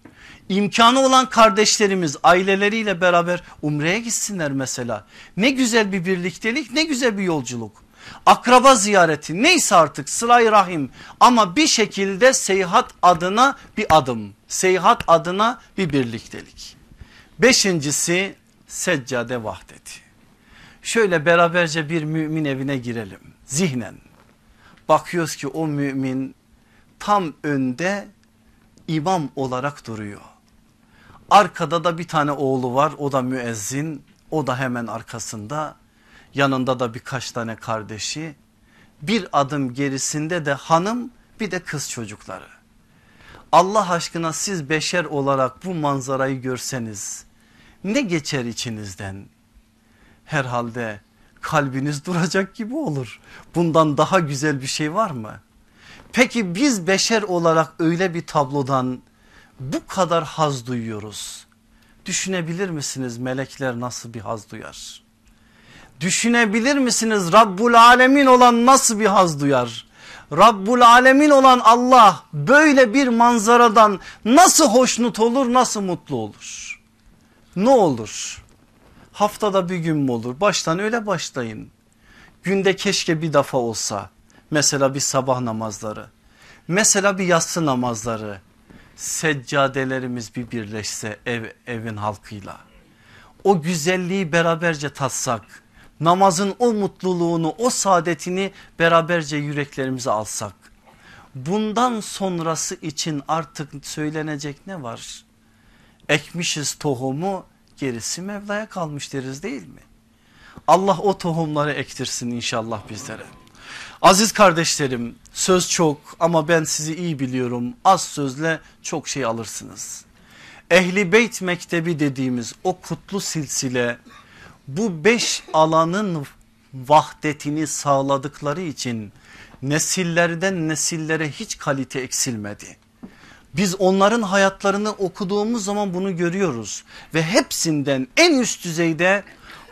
İmkanı olan kardeşlerimiz aileleriyle beraber umreye gitsinler mesela. Ne güzel bir birliktelik ne güzel bir yolculuk. Akraba ziyareti neyse artık sılay rahim ama bir şekilde seyahat adına bir adım. Seyahat adına bir birliktelik. Beşincisi seccade vahdeti. Şöyle beraberce bir mümin evine girelim zihnen. Bakıyoruz ki o mümin tam önde imam olarak duruyor. Arkada da bir tane oğlu var o da müezzin o da hemen arkasında yanında da birkaç tane kardeşi bir adım gerisinde de hanım bir de kız çocukları. Allah aşkına siz beşer olarak bu manzarayı görseniz ne geçer içinizden? Herhalde kalbiniz duracak gibi olur. Bundan daha güzel bir şey var mı? Peki biz beşer olarak öyle bir tablodan bu kadar haz duyuyoruz. Düşünebilir misiniz melekler nasıl bir haz duyar? Düşünebilir misiniz Rabbul Alemin olan nasıl bir haz duyar? Rabbul Alemin olan Allah böyle bir manzaradan nasıl hoşnut olur nasıl mutlu olur? Ne olur? Haftada bir gün mü olur? Baştan öyle başlayın. Günde keşke bir defa olsa. Mesela bir sabah namazları. Mesela bir yatsı namazları seccadelerimiz bir birleşse ev, evin halkıyla o güzelliği beraberce tatsak namazın o mutluluğunu o saadetini beraberce yüreklerimize alsak bundan sonrası için artık söylenecek ne var? Ekmişiz tohumu gerisi Mevla'ya kalmış deriz değil mi? Allah o tohumları ektirsin inşallah bizlere. Aziz kardeşlerim söz çok ama ben sizi iyi biliyorum az sözle çok şey alırsınız. Ehli Beyt Mektebi dediğimiz o kutlu silsile bu beş alanın vahdetini sağladıkları için nesillerden nesillere hiç kalite eksilmedi. Biz onların hayatlarını okuduğumuz zaman bunu görüyoruz ve hepsinden en üst düzeyde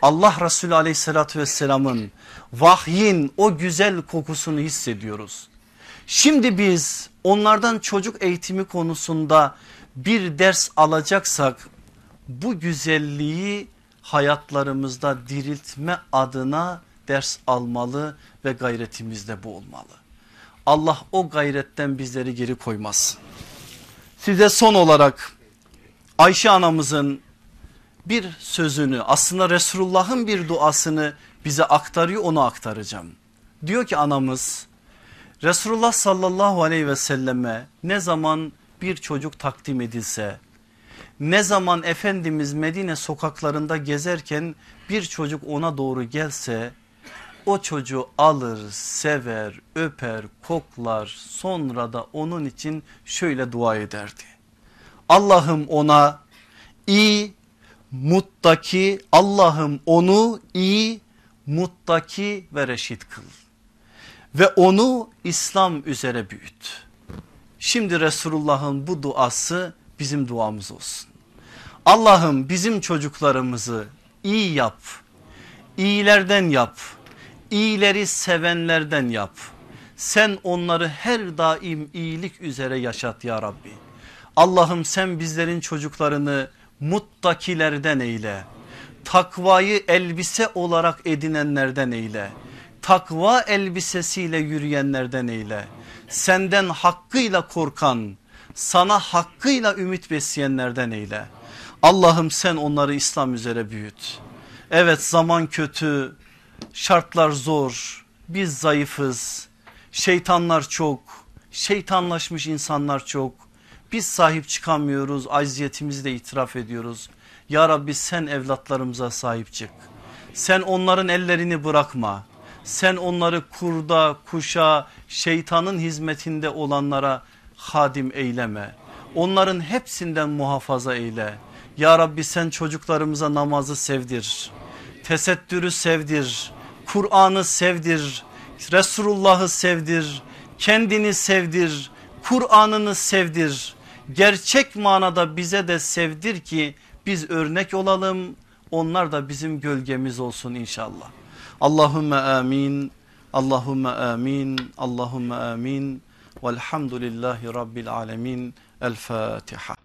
Allah Resulü aleyhissalatü vesselamın vahyin o güzel kokusunu hissediyoruz. Şimdi biz onlardan çocuk eğitimi konusunda bir ders alacaksak bu güzelliği hayatlarımızda diriltme adına ders almalı ve gayretimiz de bu olmalı. Allah o gayretten bizleri geri koymaz. Size son olarak Ayşe anamızın bir sözünü aslında Resulullah'ın bir duasını bize aktarıyor onu aktaracağım. Diyor ki anamız Resulullah sallallahu aleyhi ve selleme ne zaman bir çocuk takdim edilse ne zaman Efendimiz Medine sokaklarında gezerken bir çocuk ona doğru gelse o çocuğu alır, sever, öper, koklar sonra da onun için şöyle dua ederdi. Allah'ım ona iyi, muttaki, Allah'ım onu iyi, muttaki ve reşit kıl. Ve onu İslam üzere büyüt. Şimdi Resulullah'ın bu duası bizim duamız olsun. Allah'ım bizim çocuklarımızı iyi yap, iyilerden yap, iyileri sevenlerden yap. Sen onları her daim iyilik üzere yaşat ya Rabbi. Allah'ım sen bizlerin çocuklarını muttakilerden eyle. Takvayı elbise olarak edinenlerden eyle. Takva elbisesiyle yürüyenlerden eyle. Senden hakkıyla korkan, sana hakkıyla ümit besleyenlerden eyle. Allah'ım sen onları İslam üzere büyüt. Evet zaman kötü, şartlar zor, biz zayıfız, şeytanlar çok, şeytanlaşmış insanlar çok. Biz sahip çıkamıyoruz, acziyetimizi de itiraf ediyoruz. Ya Rabbi sen evlatlarımıza sahip çık. Sen onların ellerini bırakma. Sen onları kurda, kuşa, şeytanın hizmetinde olanlara hadim eyleme. Onların hepsinden muhafaza eyle. Ya Rabbi sen çocuklarımıza namazı sevdir. Tesettürü sevdir. Kur'an'ı sevdir. Resulullah'ı sevdir. Kendini sevdir. Kur'an'ını sevdir. Gerçek manada bize de sevdir ki biz örnek olalım. Onlar da bizim gölgemiz olsun inşallah. Allahümme amin. Allahümme amin. Allahümme amin. Velhamdülillahi Rabbil alemin. El Fatiha.